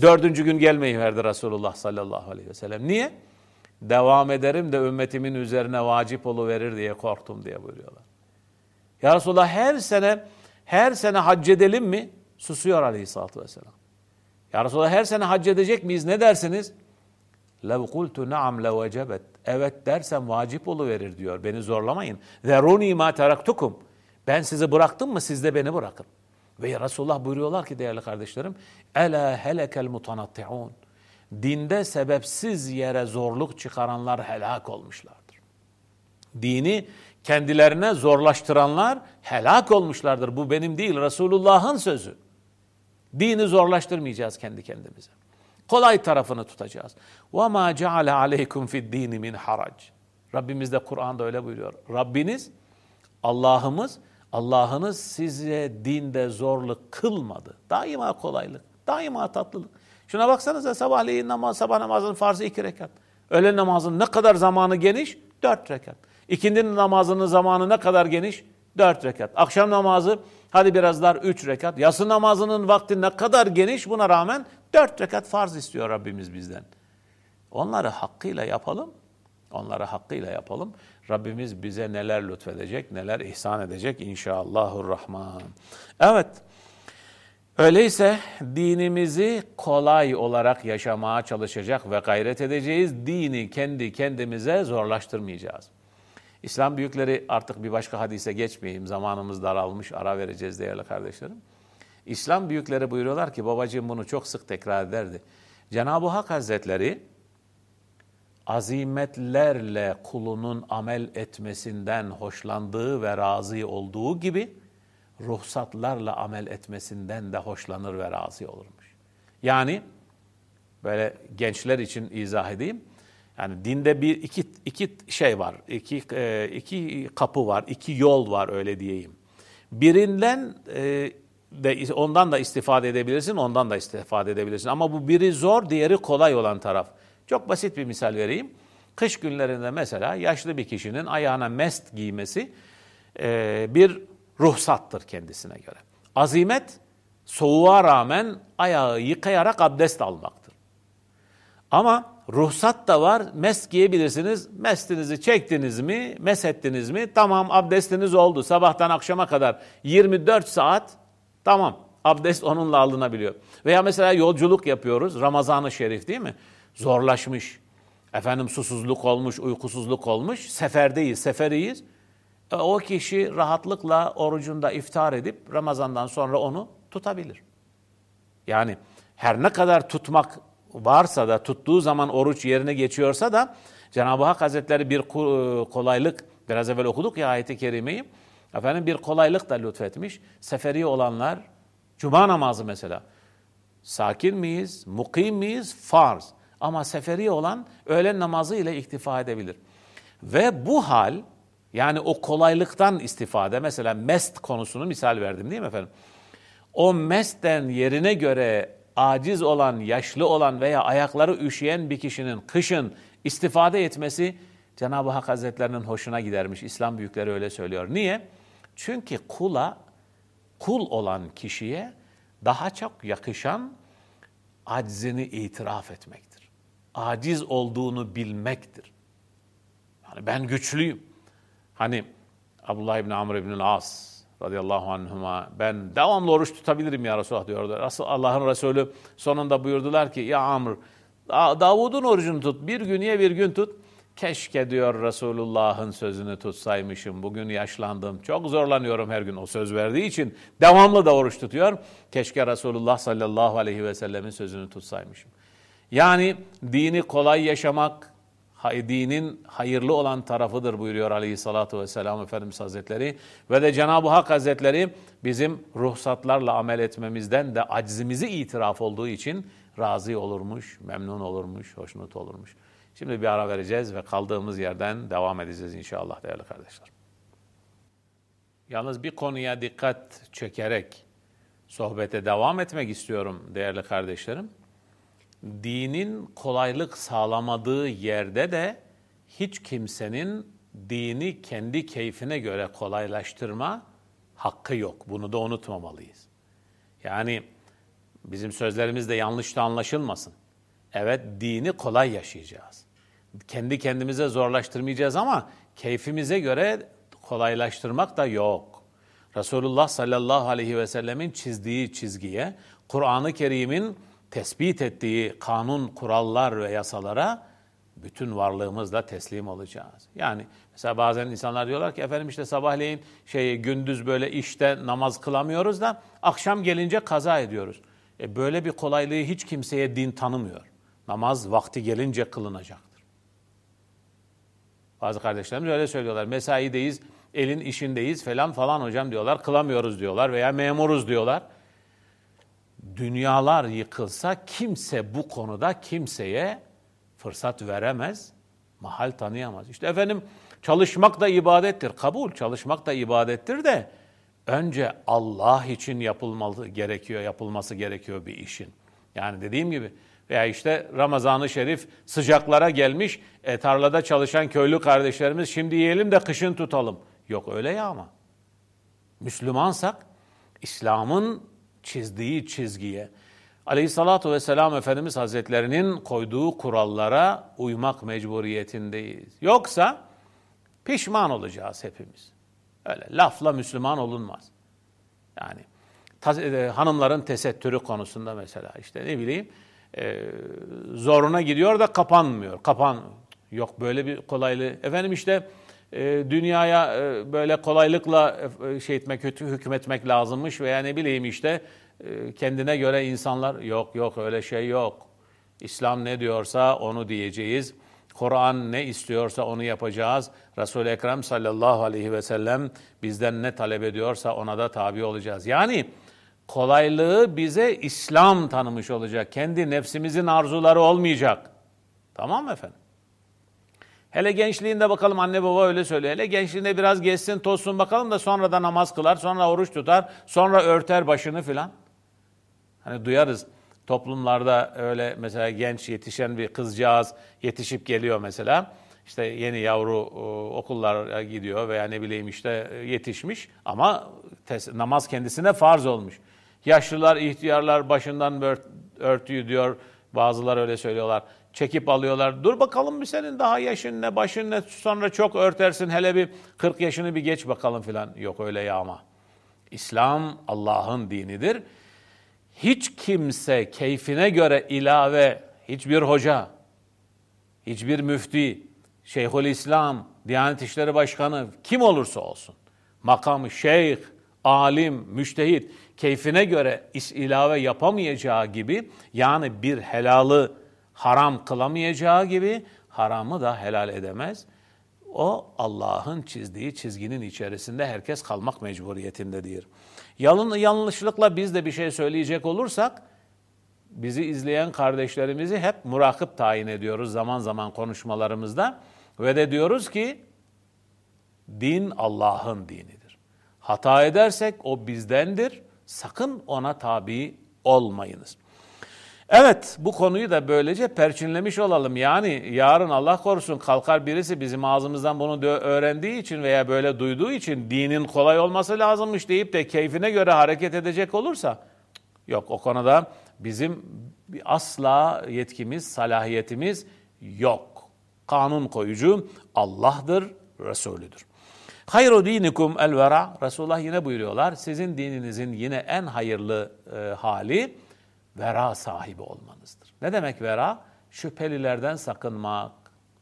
Dördüncü gün gelmeyi verdi Resulullah sallallahu aleyhi ve sellem. Niye? Devam ederim de ümmetimin üzerine vacip verir diye korktum diye buyuruyorlar. Ya Resulullah her sene her sene hac edelim mi? Susuyor aleyhissalatü vesselam. Ya Resulallah her sene hac edecek miyiz? Ne dersiniz? لَوْ قُلْتُ نَعَمْ لَوَجَبَتْ Evet dersem vacip verir diyor. Beni zorlamayın. ذَرُونِي مَا تَرَكْتُكُمْ Ben sizi bıraktım mı siz de beni bırakın. Ve Resulullah buyuruyorlar ki değerli kardeşlerim Ela helekel mutanatti'un Dinde sebepsiz yere zorluk çıkaranlar helak olmuşlardır. Dini kendilerine zorlaştıranlar helak olmuşlardır. Bu benim değil Resulullah'ın sözü. Dini zorlaştırmayacağız kendi kendimize. Kolay tarafını tutacağız. وَمَا جَعَلَ عَلَيْكُمْ فِي الدِّينِ مِنْ harac. Rabbimiz de Kur'an'da öyle buyuruyor. Rabbiniz, Allah'ımız, Allah'ınız size dinde zorluk kılmadı. Daima kolaylık, daima tatlılık. Şuna baksanıza sabahleyin namaz, sabah namazının farzı iki rekat. Öğlen namazının ne kadar zamanı geniş? Dört rekat. İkindinin namazının zamanı ne kadar geniş? Dört rekat. Akşam namazı hadi biraz dar üç rekat. Yatsı namazının vakti ne kadar geniş buna rağmen dört rekat farz istiyor Rabbimiz bizden. Onları hakkıyla yapalım. Onları hakkıyla yapalım. Rabbimiz bize neler lütfedecek, neler ihsan edecek inşallahurrahman. Evet. Öyleyse dinimizi kolay olarak yaşamaya çalışacak ve gayret edeceğiz. Dini kendi kendimize zorlaştırmayacağız. İslam büyükleri artık bir başka hadise geçmeyeyim. Zamanımız daralmış, ara vereceğiz değerli kardeşlerim. İslam büyükleri buyuruyorlar ki babacığım bunu çok sık tekrar ederdi. Cenab-ı Hak Hazretleri azimetlerle kulunun amel etmesinden hoşlandığı ve razı olduğu gibi ruhsatlarla amel etmesinden de hoşlanır ve razı olurmuş. Yani böyle gençler için izah edeyim. Yani dinde bir iki, iki şey var, iki, e, iki kapı var, iki yol var öyle diyeyim. Birinden e, de ondan da istifade edebilirsin, ondan da istifade edebilirsin. Ama bu biri zor, diğeri kolay olan taraf. Çok basit bir misal vereyim. Kış günlerinde mesela yaşlı bir kişinin ayağına mest giymesi e, bir ruhsattır kendisine göre. Azimet soğuğa rağmen ayağı yıkayarak abdest almaktır. Ama ruhsat da var. Mes giyebilirsiniz. Mestinizi çektiniz mi, mesettiniz mi? Tamam abdestiniz oldu. Sabahtan akşama kadar 24 saat tamam abdest onunla alınabiliyor. Veya mesela yolculuk yapıyoruz. Ramazan-ı Şerif değil mi? Zorlaşmış. Efendim susuzluk olmuş, uykusuzluk olmuş. Seferdeyiz, seferiyiz. E, o kişi rahatlıkla orucunda iftar edip Ramazan'dan sonra onu tutabilir. Yani her ne kadar tutmak varsa da tuttuğu zaman oruç yerine geçiyorsa da Cenab-ı Hak Hazretleri bir kolaylık, biraz evvel okuduk ya ayeti kerimeyi, efendim bir kolaylık da lütfetmiş. Seferi olanlar, cuma namazı mesela, sakin miyiz, mukim miyiz, farz. Ama seferi olan öğlen namazı ile iktifa edebilir. Ve bu hal, yani o kolaylıktan istifade, mesela mest konusunu misal verdim değil mi efendim? O mesten yerine göre aciz olan, yaşlı olan veya ayakları üşüyen bir kişinin kışın istifade etmesi Cenab-ı Hak Hazretlerinin hoşuna gidermiş. İslam büyükleri öyle söylüyor. Niye? Çünkü kula, kul olan kişiye daha çok yakışan aczini itiraf etmektir. Aciz olduğunu bilmektir. Yani ben güçlüyüm. Hani Abdullah İbni Amr İbni As radıyallahu anhuma ben devamlı oruç tutabilirim ya Resulullah diyordu. Allah'ın Resulü sonunda buyurdular ki ya Amr Davud'un orucunu tut bir gün ye bir gün tut. Keşke diyor Resulullah'ın sözünü tutsaymışım. Bugün yaşlandım. Çok zorlanıyorum her gün o söz verdiği için. Devamlı da oruç tutuyor. Keşke Resulullah sallallahu aleyhi ve sellemin sözünü tutsaymışım. Yani dini kolay yaşamak, dinin hayırlı olan tarafıdır buyuruyor aleyhissalatu vesselam Efendimiz Hazretleri. Ve de Cenab-ı Hak Hazretleri bizim ruhsatlarla amel etmemizden de aczimizi itiraf olduğu için razı olurmuş, memnun olurmuş, hoşnut olurmuş. Şimdi bir ara vereceğiz ve kaldığımız yerden devam edeceğiz inşallah değerli kardeşler. Yalnız bir konuya dikkat çekerek sohbete devam etmek istiyorum değerli kardeşlerim. Dinin kolaylık sağlamadığı yerde de hiç kimsenin dini kendi keyfine göre kolaylaştırma hakkı yok. Bunu da unutmamalıyız. Yani bizim sözlerimiz de yanlış da anlaşılmasın. Evet dini kolay yaşayacağız. Kendi kendimize zorlaştırmayacağız ama keyfimize göre kolaylaştırmak da yok. Resulullah sallallahu aleyhi ve sellemin çizdiği çizgiye, Kur'an-ı Kerim'in tespit ettiği kanun, kurallar ve yasalara bütün varlığımızla teslim olacağız. Yani mesela bazen insanlar diyorlar ki efendim işte sabahleyin şey gündüz böyle işte namaz kılamıyoruz da akşam gelince kaza ediyoruz. E böyle bir kolaylığı hiç kimseye din tanımıyor. Namaz vakti gelince kılınacaktır. Bazı kardeşlerimiz öyle söylüyorlar. Mesaideyiz, elin işindeyiz falan falan hocam diyorlar. Kılamıyoruz diyorlar veya memuruz diyorlar. Dünyalar yıkılsa kimse bu konuda kimseye fırsat veremez, mahal tanıyamaz. İşte efendim çalışmak da ibadettir. Kabul, çalışmak da ibadettir de önce Allah için yapılmalı gerekiyor, yapılması gerekiyor bir işin. Yani dediğim gibi veya işte Ramazan-ı Şerif sıcaklara gelmiş, e, tarlada çalışan köylü kardeşlerimiz şimdi yiyelim de kışın tutalım. Yok öyle ya ama. Müslümansak İslam'ın çizdiği çizgiye, Aleyhissalatu vesselam Efendimiz Hazretlerinin koyduğu kurallara uymak mecburiyetindeyiz. Yoksa pişman olacağız hepimiz. Öyle lafla Müslüman olunmaz. Yani e, hanımların tesettürü konusunda mesela işte ne bileyim e, zoruna gidiyor da kapanmıyor. Kapan yok böyle bir kolaylığı. Efendim işte dünyaya e, böyle kolaylıkla e, şey etmek, hükmetmek lazımmış veya ne bileyim işte ee, kendine göre insanlar yok yok öyle şey yok. İslam ne diyorsa onu diyeceğiz. Kur'an ne istiyorsa onu yapacağız. Resul-i Ekrem sallallahu aleyhi ve sellem bizden ne talep ediyorsa ona da tabi olacağız. Yani kolaylığı bize İslam tanımış olacak. Kendi nefsimizin arzuları olmayacak. Tamam mı efendim? Hele gençliğinde bakalım anne baba öyle söylüyor. Hele gençliğinde biraz geçsin tozsun bakalım da sonra da namaz kılar, sonra oruç tutar, sonra örter başını filan. Hani duyarız toplumlarda öyle mesela genç yetişen bir kızcağız yetişip geliyor mesela. İşte yeni yavru e, okullara gidiyor veya ne bileyim işte yetişmiş ama namaz kendisine farz olmuş. Yaşlılar, ihtiyarlar başından ört, örtüyü diyor. Bazılar öyle söylüyorlar. Çekip alıyorlar. Dur bakalım bir senin daha yaşın ne, başın ne, sonra çok örtersin. Hele bir 40 yaşını bir geç bakalım filan. Yok öyle ya ama. İslam Allah'ın dinidir hiç kimse keyfine göre ilave hiçbir hoca, hiçbir müfti, Şeyhül İslam, Diyanet İşleri Başkanı kim olursa olsun makamı şeyh, alim, müştehit keyfine göre ilave yapamayacağı gibi yani bir helalı haram kılamayacağı gibi haramı da helal edemez. O Allah'ın çizdiği çizginin içerisinde herkes kalmak mecburiyetindedir. Yalın, yanlışlıkla biz de bir şey söyleyecek olursak bizi izleyen kardeşlerimizi hep murakip tayin ediyoruz zaman zaman konuşmalarımızda ve de diyoruz ki din Allah'ın dinidir. Hata edersek o bizdendir. Sakın ona tabi olmayınız. Evet bu konuyu da böylece perçinlemiş olalım. Yani yarın Allah korusun kalkar birisi bizim ağzımızdan bunu öğrendiği için veya böyle duyduğu için dinin kolay olması lazımmış deyip de keyfine göre hareket edecek olursa yok o konuda bizim asla yetkimiz, salahiyetimiz yok. Kanun koyucu Allah'dır, Resulüdür. Hayru dinikum el vera. Resulullah yine buyuruyorlar. Sizin dininizin yine en hayırlı e, hali vera sahibi olmanızdır. Ne demek vera? Şüphelilerden sakınmak.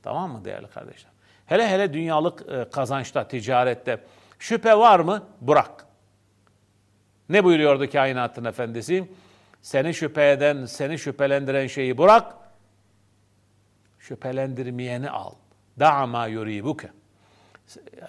Tamam mı değerli kardeşler? Hele hele dünyalık e, kazançta, ticarette şüphe var mı? Bırak. Ne buyuruyordu kainatın efendisi? Seni şüphe eden, seni şüphelendiren şeyi bırak. Şüphelendirmeyeni al. Da'ma yuribuke.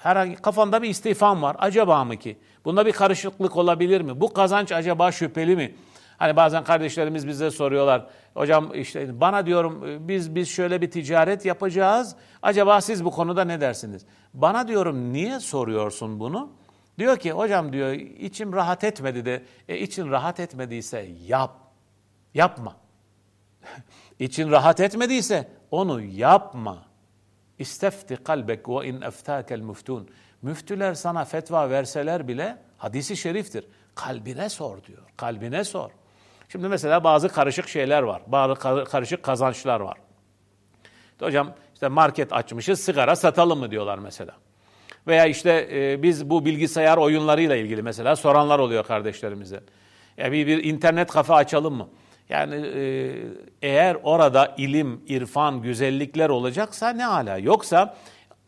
Herhangi kafanda bir istifam var. Acaba mı ki? Bunda bir karışıklık olabilir mi? Bu kazanç acaba şüpheli mi? Hani bazen kardeşlerimiz bize soruyorlar. Hocam işte bana diyorum biz biz şöyle bir ticaret yapacağız. Acaba siz bu konuda ne dersiniz? Bana diyorum niye soruyorsun bunu? Diyor ki hocam diyor içim rahat etmedi de e, için rahat etmediyse yap. Yapma. *laughs* için rahat etmediyse onu yapma. İstefti kalbek ve in eftakel muftun. Müftüler sana fetva verseler bile hadisi şeriftir. Kalbine sor diyor. Kalbine sor. Şimdi mesela bazı karışık şeyler var. Bazı karışık kazançlar var. Hocam işte market açmışız sigara satalım mı diyorlar mesela. Veya işte e, biz bu bilgisayar oyunlarıyla ilgili mesela soranlar oluyor kardeşlerimize. Ya bir, bir internet kafe açalım mı? Yani e, eğer orada ilim, irfan, güzellikler olacaksa ne ala. Yoksa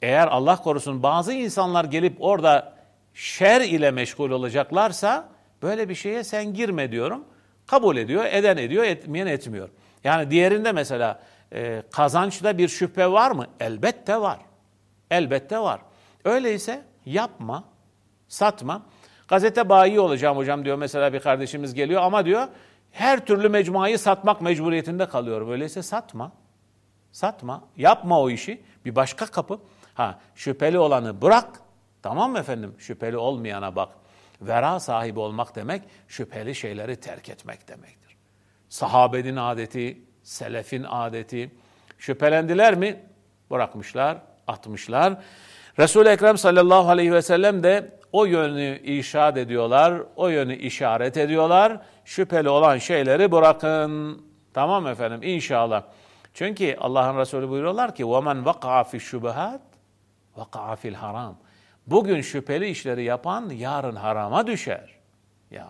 eğer Allah korusun bazı insanlar gelip orada şer ile meşgul olacaklarsa böyle bir şeye sen girme diyorum. Kabul ediyor, eden ediyor, etmeyen etmiyor. Yani diğerinde mesela e, kazançta bir şüphe var mı? Elbette var. Elbette var. Öyleyse yapma, satma. Gazete bayi olacağım hocam diyor mesela bir kardeşimiz geliyor ama diyor her türlü mecmuayı satmak mecburiyetinde kalıyor. Öyleyse satma. Satma. Yapma o işi. Bir başka kapı. Ha şüpheli olanı bırak. Tamam mı efendim? Şüpheli olmayana bak. Vera sahibi olmak demek şüpheli şeyleri terk etmek demektir. Sahabenin adeti, selefin adeti. Şüphelendiler mi? Bırakmışlar, atmışlar. Resul-i Ekrem sallallahu aleyhi ve sellem de o yönü işaret ediyorlar, o yönü işaret ediyorlar. Şüpheli olan şeyleri bırakın. Tamam efendim inşallah. Çünkü Allah'ın Resulü buyuruyorlar ki وَمَنْ وَقَعَ فِي الشُّبَهَاتِ وَقَعَ فِي الْحَرَامِ Bugün şüpheli işleri yapan yarın harama düşer. Ya.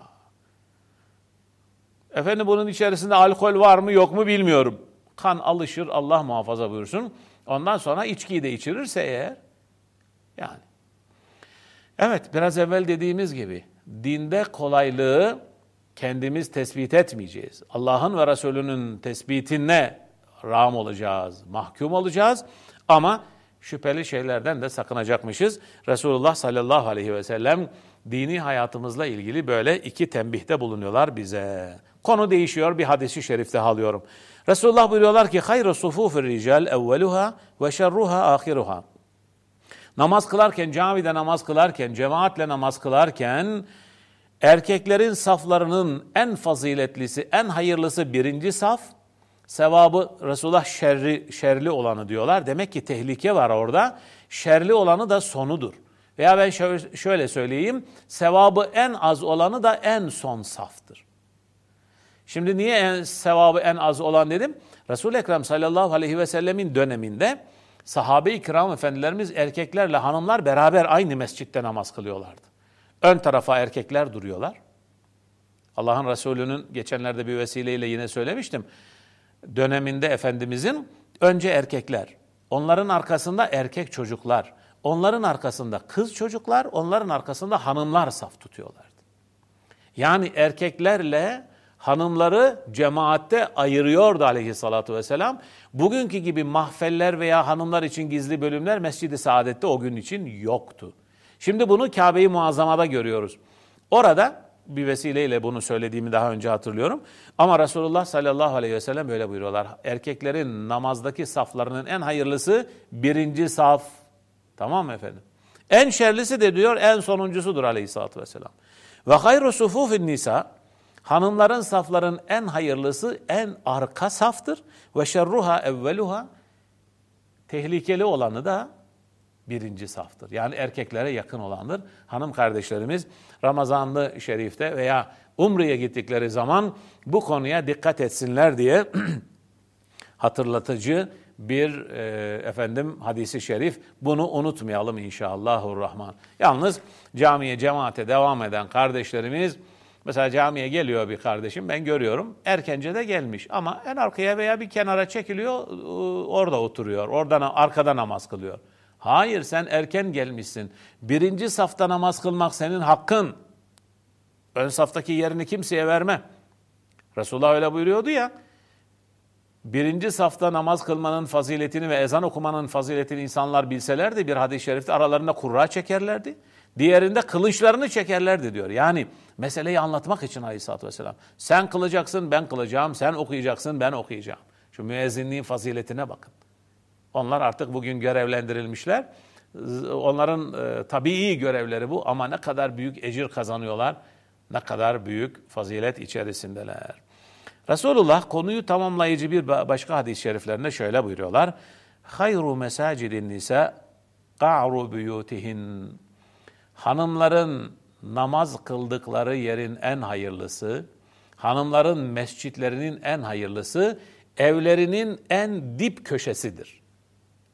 Efendim bunun içerisinde alkol var mı yok mu bilmiyorum. Kan alışır Allah muhafaza buyursun. Ondan sonra içkiyi de içirirse eğer yani. Evet biraz evvel dediğimiz gibi dinde kolaylığı kendimiz tespit etmeyeceğiz. Allah'ın ve Resulünün tespitine ram olacağız, mahkum olacağız ama şüpheli şeylerden de sakınacakmışız. Resulullah sallallahu aleyhi ve sellem dini hayatımızla ilgili böyle iki tembihte bulunuyorlar bize. Konu değişiyor bir hadisi şerifte alıyorum. Resulullah buyuruyorlar ki hayru sufufir rical evveluha ve şerruha ahiruha. Namaz kılarken, camide namaz kılarken, cemaatle namaz kılarken erkeklerin saflarının en faziletlisi, en hayırlısı birinci saf, sevabı Resulullah şerri, şerli olanı diyorlar. Demek ki tehlike var orada. Şerli olanı da sonudur. Veya ben şöyle söyleyeyim, sevabı en az olanı da en son saftır. Şimdi niye en, sevabı en az olan dedim? Resul-i Ekrem sallallahu aleyhi ve sellemin döneminde sahabe-i kiram efendilerimiz erkeklerle hanımlar beraber aynı mescitte namaz kılıyorlardı. Ön tarafa erkekler duruyorlar. Allah'ın Resulü'nün geçenlerde bir vesileyle yine söylemiştim. Döneminde Efendimizin önce erkekler, onların arkasında erkek çocuklar, onların arkasında kız çocuklar, onların arkasında hanımlar saf tutuyorlardı. Yani erkeklerle hanımları cemaatte ayırıyordu aleyhissalatu vesselam. Bugünkü gibi mahfeller veya hanımlar için gizli bölümler Mescid-i Saadet'te o gün için yoktu. Şimdi bunu Kabe-i Muazzama'da görüyoruz. Orada bir vesileyle bunu söylediğimi daha önce hatırlıyorum. Ama Resulullah sallallahu aleyhi ve sellem böyle buyuruyorlar. Erkeklerin namazdaki saflarının en hayırlısı birinci saf. Tamam mı efendim? En şerlisi de diyor en sonuncusudur aleyhissalatü vesselam. Ve hayru sufufin nisa Hanımların safların en hayırlısı en arka saftır. Ve şerruha evveluha tehlikeli olanı da birinci saftır. Yani erkeklere yakın olandır. Hanım kardeşlerimiz Ramazanlı şerifte veya Umre'ye gittikleri zaman bu konuya dikkat etsinler diye *clears throat* hatırlatıcı bir e, efendim hadisi şerif. Bunu unutmayalım inşallahurrahman. Yalnız camiye cemaate devam eden kardeşlerimiz Mesela camiye geliyor bir kardeşim ben görüyorum erkence de gelmiş ama en arkaya veya bir kenara çekiliyor ıı, orada oturuyor. Oradan arkada namaz kılıyor. Hayır sen erken gelmişsin. Birinci safta namaz kılmak senin hakkın. Ön saftaki yerini kimseye verme. Resulullah öyle buyuruyordu ya. Birinci safta namaz kılmanın faziletini ve ezan okumanın faziletini insanlar bilselerdi bir hadis-i şerifte aralarında kurra çekerlerdi. Diğerinde kılıçlarını çekerlerdi diyor. Yani meseleyi anlatmak için aleyhissalatü vesselam. Sen kılacaksın ben kılacağım, sen okuyacaksın ben okuyacağım. Şu müezzinliğin faziletine bakın. Onlar artık bugün görevlendirilmişler. Onların e, tabii görevleri bu ama ne kadar büyük ecir kazanıyorlar, ne kadar büyük fazilet içerisindeler. Resulullah konuyu tamamlayıcı bir başka hadis-i şeriflerinde şöyle buyuruyorlar. Hayru mesacidin nisa qa'ru buyutihin. Hanımların namaz kıldıkları yerin en hayırlısı, hanımların mescitlerinin en hayırlısı, evlerinin en dip köşesidir.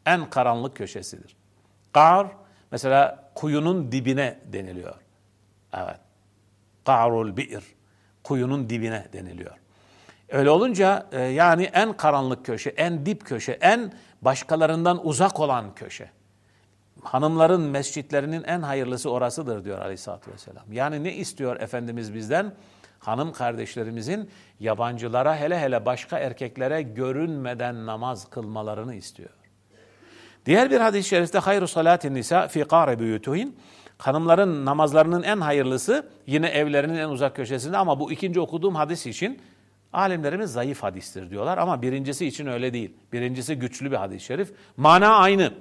En karanlık köşesidir. Kar, mesela kuyunun dibine deniliyor. Evet. Ka'rul bi'r. Kuyunun dibine deniliyor. Öyle olunca e, yani en karanlık köşe, en dip köşe, en başkalarından uzak olan köşe. Hanımların mescitlerinin en hayırlısı orasıdır diyor Aleyhisselatü Vesselam. Yani ne istiyor Efendimiz bizden? Hanım kardeşlerimizin yabancılara hele hele başka erkeklere görünmeden namaz kılmalarını istiyor. Diğer bir hadis-i şerifte hayru salatin nisa fi qare buyutuhin. Hanımların namazlarının en hayırlısı yine evlerinin en uzak köşesinde ama bu ikinci okuduğum hadis için alimlerimiz zayıf hadistir diyorlar ama birincisi için öyle değil. Birincisi güçlü bir hadis-i şerif. Mana aynı.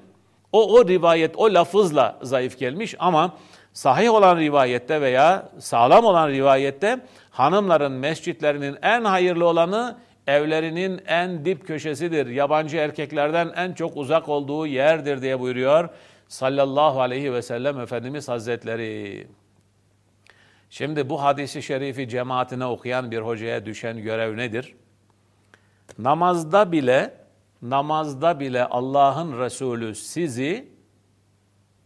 O, o rivayet, o lafızla zayıf gelmiş ama sahih olan rivayette veya sağlam olan rivayette hanımların mescitlerinin en hayırlı olanı evlerinin en dip köşesidir. Yabancı erkeklerden en çok uzak olduğu yerdir diye buyuruyor sallallahu aleyhi ve sellem Efendimiz Hazretleri. Şimdi bu hadisi şerifi cemaatine okuyan bir hocaya düşen görev nedir? Namazda bile namazda bile Allah'ın Resulü sizi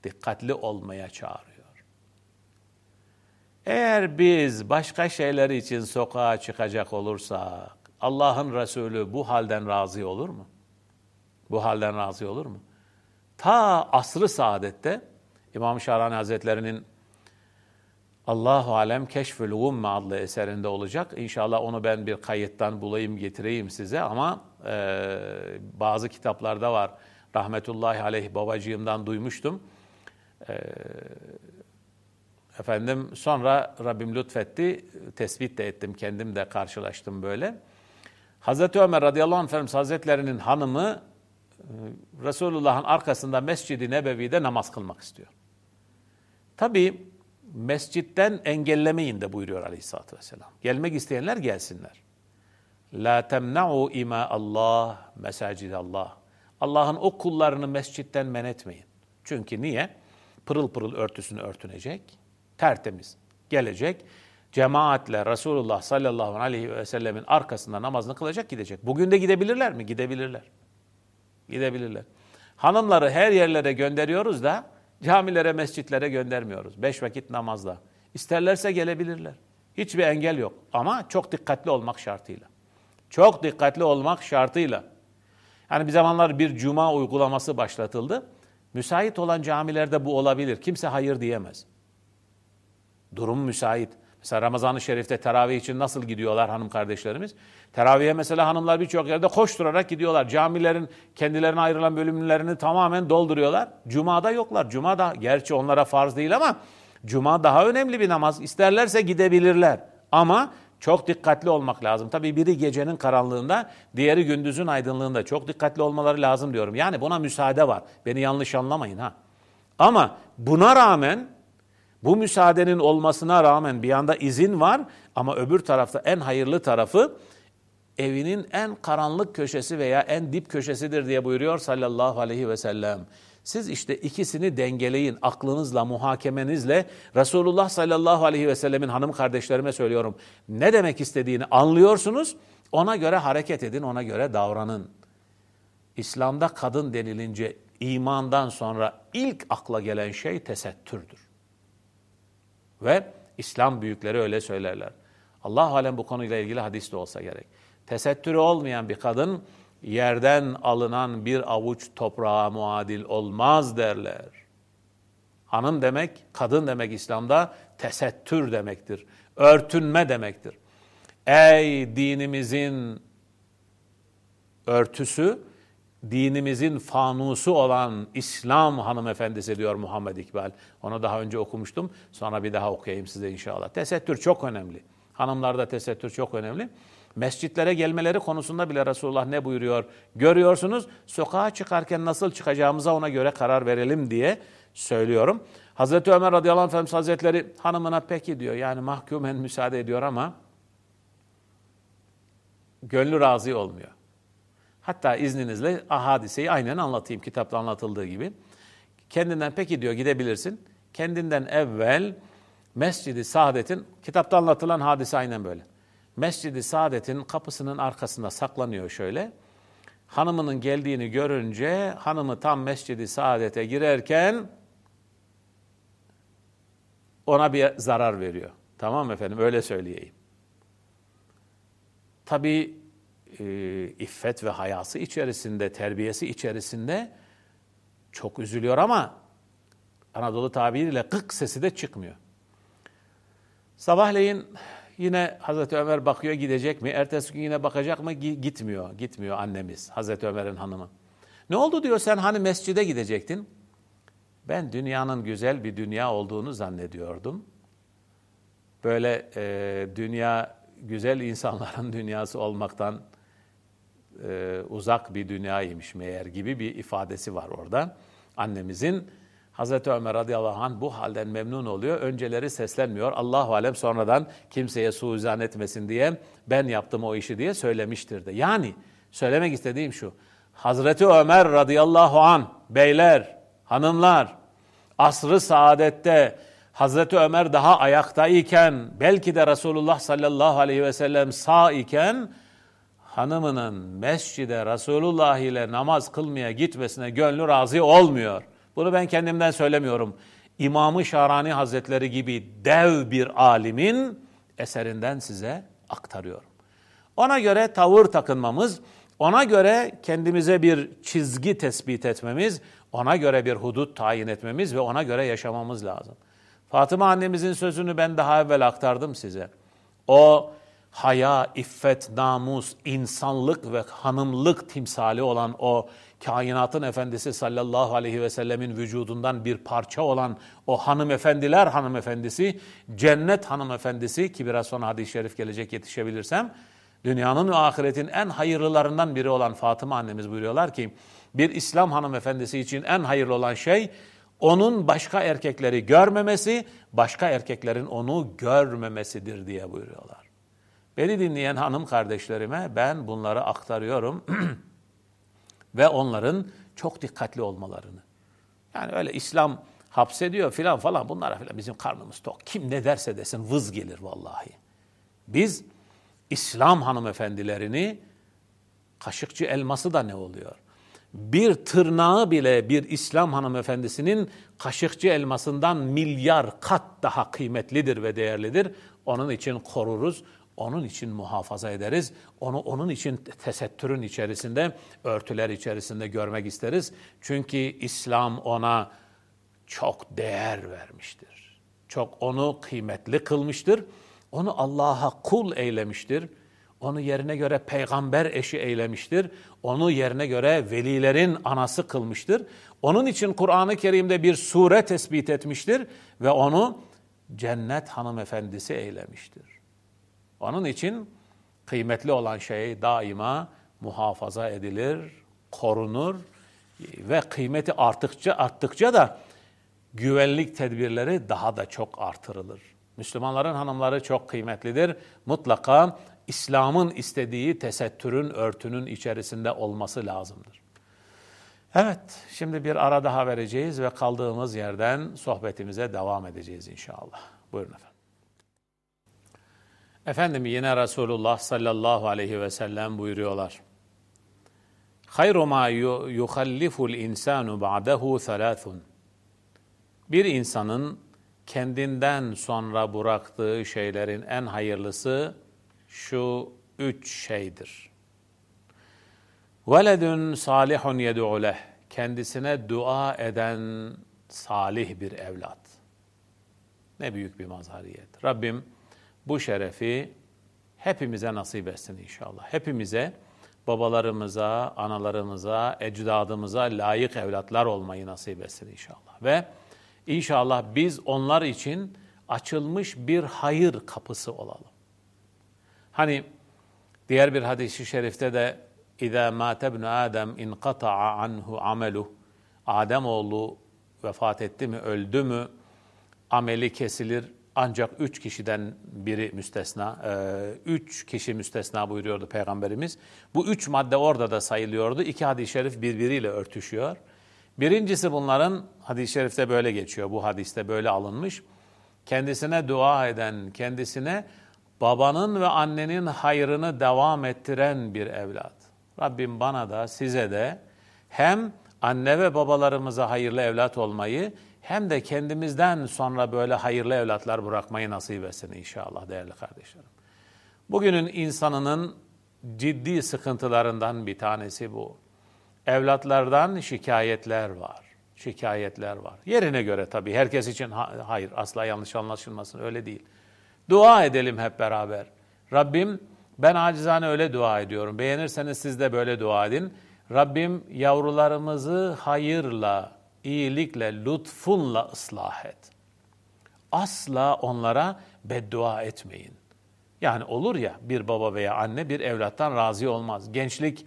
dikkatli olmaya çağırıyor. Eğer biz başka şeyler için sokağa çıkacak olursak Allah'ın Resulü bu halden razı olur mu? Bu halden razı olur mu? Ta asrı saadette İmam Şahrani Hazretleri'nin Allahu Alem Keşfül Gumme adlı eserinde olacak. İnşallah onu ben bir kayıttan bulayım getireyim size ama e, bazı kitaplarda var. Rahmetullahi aleyh babacığımdan duymuştum. E, efendim sonra Rabbim lütfetti, tespit de ettim, kendim de karşılaştım böyle. Hazreti Ömer radıyallahu anh Efendimiz Hazretlerinin hanımı e, Resulullah'ın arkasında Mescid-i Nebevi'de namaz kılmak istiyor. Tabi mescitten engellemeyin de buyuruyor aleyhissalatü vesselam. Gelmek isteyenler gelsinler. La temna'u ima Allah mesacid Allah. Allah'ın o kullarını mescitten men etmeyin. Çünkü niye? Pırıl pırıl örtüsünü örtünecek, tertemiz gelecek, cemaatle Resulullah sallallahu aleyhi ve sellemin arkasında namazını kılacak gidecek. Bugün de gidebilirler mi? Gidebilirler. Gidebilirler. Hanımları her yerlere gönderiyoruz da camilere, mescitlere göndermiyoruz. Beş vakit namazla. İsterlerse gelebilirler. Hiçbir engel yok. Ama çok dikkatli olmak şartıyla. Çok dikkatli olmak şartıyla. Yani bir zamanlar bir cuma uygulaması başlatıldı. Müsait olan camilerde bu olabilir. Kimse hayır diyemez. Durum müsait. Mesela Ramazan-ı Şerif'te teravih için nasıl gidiyorlar hanım kardeşlerimiz? Teravihe mesela hanımlar birçok yerde koşturarak gidiyorlar. Camilerin kendilerine ayrılan bölümlerini tamamen dolduruyorlar. Cuma'da yoklar. Cuma'da gerçi onlara farz değil ama Cuma daha önemli bir namaz. İsterlerse gidebilirler. Ama çok dikkatli olmak lazım. Tabii biri gecenin karanlığında, diğeri gündüzün aydınlığında. Çok dikkatli olmaları lazım diyorum. Yani buna müsaade var. Beni yanlış anlamayın ha. Ama buna rağmen bu müsaadenin olmasına rağmen bir yanda izin var ama öbür tarafta en hayırlı tarafı evinin en karanlık köşesi veya en dip köşesidir diye buyuruyor sallallahu aleyhi ve sellem. Siz işte ikisini dengeleyin aklınızla, muhakemenizle. Resulullah sallallahu aleyhi ve sellemin hanım kardeşlerime söylüyorum. Ne demek istediğini anlıyorsunuz. Ona göre hareket edin, ona göre davranın. İslam'da kadın denilince imandan sonra ilk akla gelen şey tesettürdür. Ve İslam büyükleri öyle söylerler. Allah alem bu konuyla ilgili hadis de olsa gerek. Tesettürü olmayan bir kadın yerden alınan bir avuç toprağa muadil olmaz derler. Hanım demek, kadın demek İslam'da tesettür demektir. Örtünme demektir. Ey dinimizin örtüsü, dinimizin fanusu olan İslam hanımefendisi diyor Muhammed İkbal. Onu daha önce okumuştum. Sonra bir daha okuyayım size inşallah. Tesettür çok önemli. Hanımlarda tesettür çok önemli. Mescitlere gelmeleri konusunda bile Resulullah ne buyuruyor? Görüyorsunuz sokağa çıkarken nasıl çıkacağımıza ona göre karar verelim diye söylüyorum. Hazreti Ömer radıyallahu anh Efendimiz Hazretleri hanımına peki diyor. Yani mahkumen müsaade ediyor ama gönlü razı olmuyor. Hatta izninizle hadiseyi aynen anlatayım kitapta anlatıldığı gibi. Kendinden peki diyor gidebilirsin. Kendinden evvel Mescidi Saadet'in kitapta anlatılan hadise aynen böyle. Mescidi Saadet'in kapısının arkasında saklanıyor şöyle. Hanımının geldiğini görünce hanımı tam Mescidi Saadet'e girerken ona bir zarar veriyor. Tamam efendim öyle söyleyeyim. Tabii e, iffet ve hayası içerisinde, terbiyesi içerisinde çok üzülüyor ama Anadolu tabiriyle gık sesi de çıkmıyor. Sabahleyin yine Hazreti Ömer bakıyor gidecek mi? Ertesi gün yine bakacak mı? Gitmiyor. Gitmiyor annemiz Hazreti Ömer'in hanımı. Ne oldu diyor sen hani mescide gidecektin? Ben dünyanın güzel bir dünya olduğunu zannediyordum. Böyle e, dünya güzel insanların *laughs* dünyası olmaktan e, uzak bir dünyaymış meğer gibi bir ifadesi var orada. Annemizin Hazreti Ömer radıyallahu anh bu halden memnun oluyor. Önceleri seslenmiyor. Allahu alem sonradan kimseye suizan etmesin diye ben yaptım o işi diye söylemiştir de. Yani söylemek istediğim şu. Hazreti Ömer radıyallahu an beyler, hanımlar asrı saadette Hazreti Ömer daha ayaktayken belki de Resulullah sallallahu aleyhi ve sellem sağ iken hanımının mescide Resulullah ile namaz kılmaya gitmesine gönlü razı olmuyor. Bunu ben kendimden söylemiyorum. İmam-ı Şarani Hazretleri gibi dev bir alimin eserinden size aktarıyorum. Ona göre tavır takınmamız, ona göre kendimize bir çizgi tespit etmemiz, ona göre bir hudut tayin etmemiz ve ona göre yaşamamız lazım. Fatıma annemizin sözünü ben daha evvel aktardım size. O haya, iffet, namus, insanlık ve hanımlık timsali olan o kainatın efendisi sallallahu aleyhi ve sellemin vücudundan bir parça olan o hanımefendiler hanımefendisi, cennet hanımefendisi ki biraz sonra hadis-i şerif gelecek yetişebilirsem, dünyanın ve ahiretin en hayırlılarından biri olan Fatıma annemiz buyuruyorlar ki, bir İslam hanımefendisi için en hayırlı olan şey, onun başka erkekleri görmemesi, başka erkeklerin onu görmemesidir diye buyuruyorlar. Beni dinleyen hanım kardeşlerime ben bunları aktarıyorum *clears throat* ve onların çok dikkatli olmalarını. Yani öyle İslam hapsediyor filan falan bunlara filan bizim karnımız tok. Kim ne derse desin vız gelir vallahi. Biz İslam hanımefendilerini kaşıkçı elması da ne oluyor? Bir tırnağı bile bir İslam hanımefendisinin kaşıkçı elmasından milyar kat daha kıymetlidir ve değerlidir. Onun için koruruz, onun için muhafaza ederiz. Onu onun için tesettürün içerisinde, örtüler içerisinde görmek isteriz. Çünkü İslam ona çok değer vermiştir. Çok onu kıymetli kılmıştır. Onu Allah'a kul eylemiştir. Onu yerine göre peygamber eşi eylemiştir. Onu yerine göre velilerin anası kılmıştır. Onun için Kur'an-ı Kerim'de bir sure tespit etmiştir ve onu cennet hanımefendisi eylemiştir. Onun için kıymetli olan şey daima muhafaza edilir, korunur ve kıymeti arttıkça arttıkça da güvenlik tedbirleri daha da çok artırılır. Müslümanların hanımları çok kıymetlidir. Mutlaka İslam'ın istediği tesettürün, örtünün içerisinde olması lazımdır. Evet, şimdi bir ara daha vereceğiz ve kaldığımız yerden sohbetimize devam edeceğiz inşallah. Buyurun efendim. Efendim yine Resulullah sallallahu aleyhi ve sellem buyuruyorlar. Hayru ma yuhalliful insanu ba'dehu thalathun. Bir insanın kendinden sonra bıraktığı şeylerin en hayırlısı şu üç şeydir. Veledun salihun yed'u leh. Kendisine dua eden salih bir evlat. Ne büyük bir mazhariyet. Rabbim bu şerefi hepimize nasip etsin inşallah. Hepimize babalarımıza, analarımıza, ecdadımıza layık evlatlar olmayı nasip etsin inşallah. Ve inşallah biz onlar için açılmış bir hayır kapısı olalım. Hani diğer bir hadisi şerifte de İza mâte ibn Adem inqata'a anhu amelu. Adem oğlu vefat etti mi, öldü mü ameli kesilir. Ancak üç kişiden biri müstesna, e, üç kişi müstesna buyuruyordu Peygamberimiz. Bu üç madde orada da sayılıyordu. İki hadis-i şerif birbiriyle örtüşüyor. Birincisi bunların hadis-i şerifte böyle geçiyor, bu hadiste böyle alınmış. Kendisine dua eden, kendisine babanın ve annenin hayrını devam ettiren bir evlat. Rabbim bana da size de hem anne ve babalarımıza hayırlı evlat olmayı hem de kendimizden sonra böyle hayırlı evlatlar bırakmayı nasip etsin inşallah değerli kardeşlerim. Bugünün insanının ciddi sıkıntılarından bir tanesi bu. Evlatlardan şikayetler var. Şikayetler var. Yerine göre tabii. Herkes için hayır asla yanlış anlaşılmasın öyle değil. Dua edelim hep beraber. Rabbim ben acizane öyle dua ediyorum. Beğenirseniz siz de böyle dua edin. Rabbim yavrularımızı hayırla, iyilikle, lütfunla ıslah et. Asla onlara beddua etmeyin. Yani olur ya bir baba veya anne bir evlattan razı olmaz. Gençlik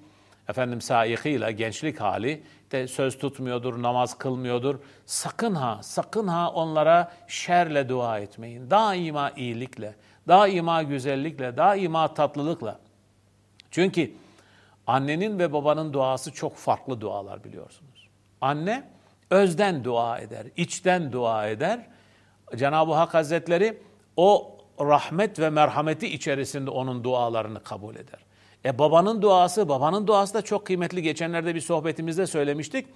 efendim saikıyla gençlik hali de söz tutmuyordur, namaz kılmıyordur. Sakın ha, sakın ha onlara şerle dua etmeyin. Daima iyilikle, daima güzellikle, daima tatlılıkla. Çünkü annenin ve babanın duası çok farklı dualar biliyorsunuz. Anne özden dua eder, içten dua eder. Cenab-ı Hak Hazretleri o rahmet ve merhameti içerisinde onun dualarını kabul eder. E babanın duası, babanın duası da çok kıymetli. Geçenlerde bir sohbetimizde söylemiştik.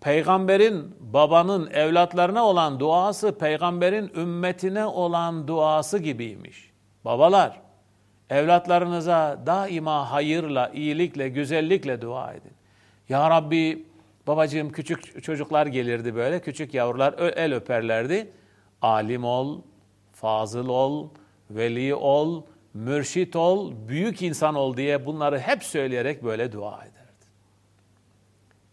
Peygamberin, babanın evlatlarına olan duası, peygamberin ümmetine olan duası gibiymiş. Babalar, evlatlarınıza daima hayırla, iyilikle, güzellikle dua edin. Ya Rabbi, babacığım küçük çocuklar gelirdi böyle, küçük yavrular el öperlerdi. Alim ol, fazıl ol, veli ol, mürşit ol, büyük insan ol diye bunları hep söyleyerek böyle dua ederdi.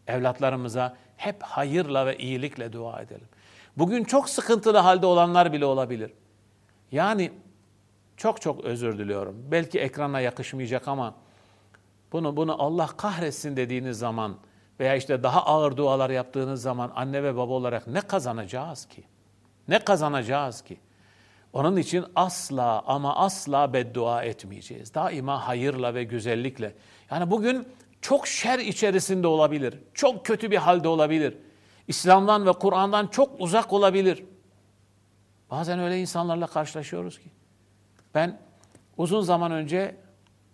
Evlatlarımıza hep hayırla ve iyilikle dua edelim. Bugün çok sıkıntılı halde olanlar bile olabilir. Yani çok çok özür diliyorum. Belki ekrana yakışmayacak ama bunu bunu Allah kahretsin dediğiniz zaman veya işte daha ağır dualar yaptığınız zaman anne ve baba olarak ne kazanacağız ki? Ne kazanacağız ki? Onun için asla ama asla beddua etmeyeceğiz. Daima hayırla ve güzellikle. Yani bugün çok şer içerisinde olabilir. Çok kötü bir halde olabilir. İslam'dan ve Kur'an'dan çok uzak olabilir. Bazen öyle insanlarla karşılaşıyoruz ki. Ben uzun zaman önce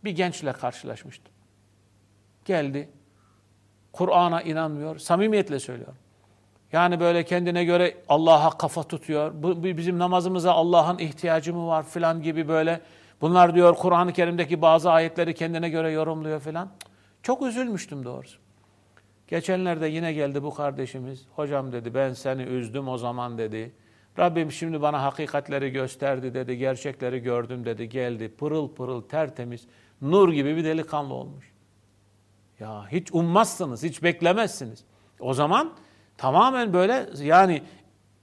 bir gençle karşılaşmıştım. Geldi. Kur'an'a inanmıyor. Samimiyetle söylüyorum. Yani böyle kendine göre Allah'a kafa tutuyor. Bu, bizim namazımıza Allah'ın ihtiyacı mı var filan gibi böyle. Bunlar diyor Kur'an-ı Kerim'deki bazı ayetleri kendine göre yorumluyor filan. Çok üzülmüştüm doğrusu. Geçenlerde yine geldi bu kardeşimiz. Hocam dedi ben seni üzdüm o zaman dedi. Rabbim şimdi bana hakikatleri gösterdi dedi. Gerçekleri gördüm dedi. Geldi pırıl pırıl tertemiz nur gibi bir delikanlı olmuş. Ya hiç ummazsınız, hiç beklemezsiniz. O zaman tamamen böyle yani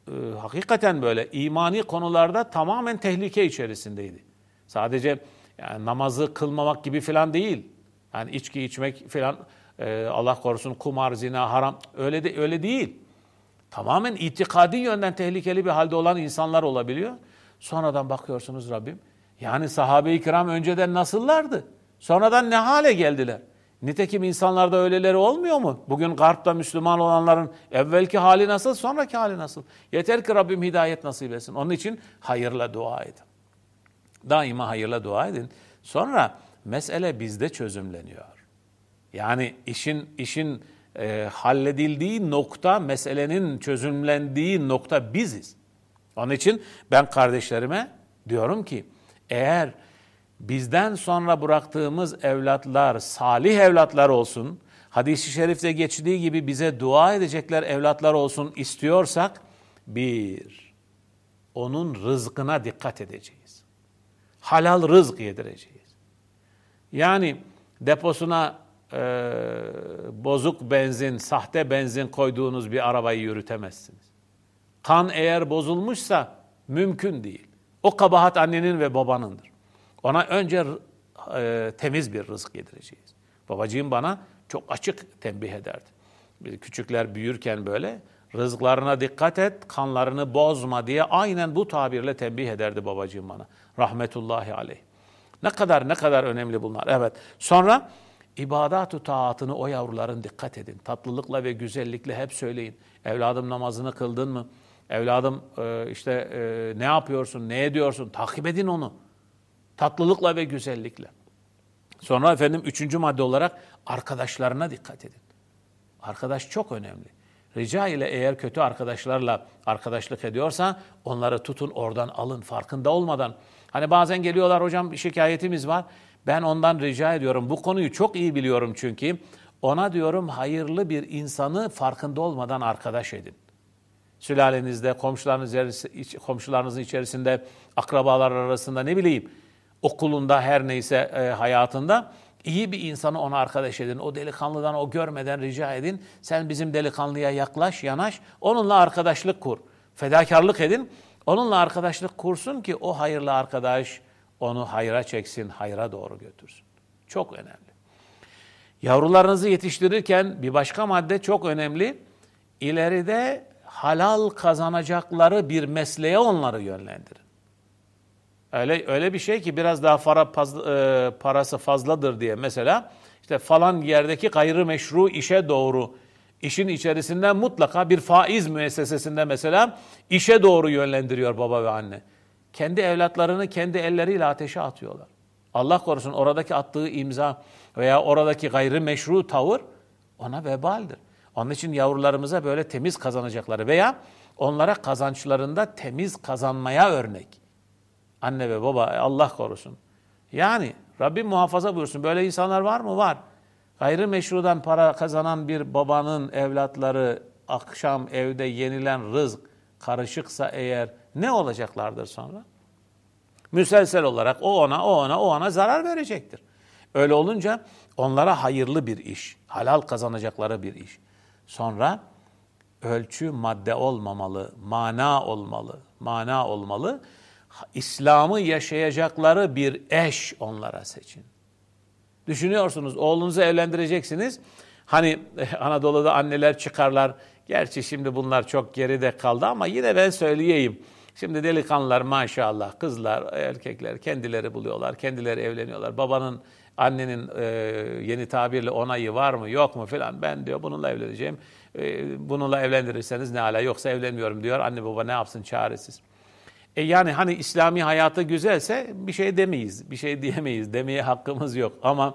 e, hakikaten böyle imani konularda tamamen tehlike içerisindeydi. Sadece yani namazı kılmamak gibi falan değil. Yani içki içmek falan e, Allah korusun kumar, zina, haram öyle de öyle değil. Tamamen itikadi yönden tehlikeli bir halde olan insanlar olabiliyor. Sonradan bakıyorsunuz Rabbim. Yani sahabe-i kiram önceden nasıllardı? Sonradan ne hale geldiler? Nitekim insanlarda öyleleri olmuyor mu? Bugün Garp'ta Müslüman olanların evvelki hali nasıl, sonraki hali nasıl? Yeter ki Rabbim hidayet nasip etsin. Onun için hayırla dua edin. Daima hayırla dua edin. Sonra mesele bizde çözümleniyor. Yani işin işin e, halledildiği nokta, meselenin çözümlendiği nokta biziz. Onun için ben kardeşlerime diyorum ki eğer bizden sonra bıraktığımız evlatlar salih evlatlar olsun, hadis-i şerifte geçtiği gibi bize dua edecekler evlatlar olsun istiyorsak, bir, onun rızkına dikkat edeceğiz. Halal rızk yedireceğiz. Yani deposuna e, bozuk benzin, sahte benzin koyduğunuz bir arabayı yürütemezsiniz. Kan eğer bozulmuşsa mümkün değil. O kabahat annenin ve babanındır. Ona önce e, temiz bir rızık yedireceğiz. Babacığım bana çok açık tembih ederdi. Küçükler büyürken böyle rızıklarına dikkat et, kanlarını bozma diye aynen bu tabirle tembih ederdi babacığım bana. Rahmetullahi aleyh. Ne kadar ne kadar önemli bunlar. Evet. Sonra ibadat-ı taatını o yavruların dikkat edin. Tatlılıkla ve güzellikle hep söyleyin. Evladım namazını kıldın mı? Evladım e, işte e, ne yapıyorsun, ne ediyorsun? Takip edin onu. Tatlılıkla ve güzellikle. Sonra efendim üçüncü madde olarak arkadaşlarına dikkat edin. Arkadaş çok önemli. Rica ile eğer kötü arkadaşlarla arkadaşlık ediyorsa onları tutun oradan alın farkında olmadan. Hani bazen geliyorlar hocam bir şikayetimiz var. Ben ondan rica ediyorum. Bu konuyu çok iyi biliyorum çünkü. Ona diyorum hayırlı bir insanı farkında olmadan arkadaş edin. Sülalenizde, komşularınız, komşularınızın içerisinde, akrabalar arasında ne bileyim, okulunda her neyse e, hayatında iyi bir insanı ona arkadaş edin. O delikanlıdan o görmeden rica edin. Sen bizim delikanlıya yaklaş, yanaş. Onunla arkadaşlık kur. Fedakarlık edin. Onunla arkadaşlık kursun ki o hayırlı arkadaş onu hayra çeksin, hayra doğru götürsün. Çok önemli. Yavrularınızı yetiştirirken bir başka madde çok önemli. İleride halal kazanacakları bir mesleğe onları yönlendirin. Öyle öyle bir şey ki biraz daha para fazla, e, parası fazladır diye mesela işte falan yerdeki gayrimeşru işe doğru işin içerisinde mutlaka bir faiz müessesesinde mesela işe doğru yönlendiriyor baba ve anne. Kendi evlatlarını kendi elleriyle ateşe atıyorlar. Allah korusun oradaki attığı imza veya oradaki gayrimeşru tavır ona vebaldir. Onun için yavrularımıza böyle temiz kazanacakları veya onlara kazançlarında temiz kazanmaya örnek. Anne ve baba Allah korusun. Yani Rabbim muhafaza buyursun. Böyle insanlar var mı? Var. Gayrimeşrudan para kazanan bir babanın evlatları akşam evde yenilen rızk karışıksa eğer ne olacaklardır sonra? Müselsel olarak o ona, o ona, o ona zarar verecektir. Öyle olunca onlara hayırlı bir iş, halal kazanacakları bir iş. Sonra ölçü madde olmamalı, mana olmalı, mana olmalı. İslam'ı yaşayacakları bir eş onlara seçin. Düşünüyorsunuz oğlunuzu evlendireceksiniz. Hani Anadolu'da anneler çıkarlar. Gerçi şimdi bunlar çok geride kaldı ama yine ben söyleyeyim. Şimdi delikanlılar maşallah kızlar, erkekler kendileri buluyorlar, kendileri evleniyorlar. Babanın, annenin e, yeni tabirle onayı var mı yok mu filan. Ben diyor bununla evleneceğim. E, bununla evlendirirseniz ne ala yoksa evlenmiyorum diyor. Anne baba ne yapsın çaresiz. E yani hani İslami hayatı güzelse bir şey demeyiz, bir şey *laughs* diyemeyiz, demeye hakkımız yok. Ama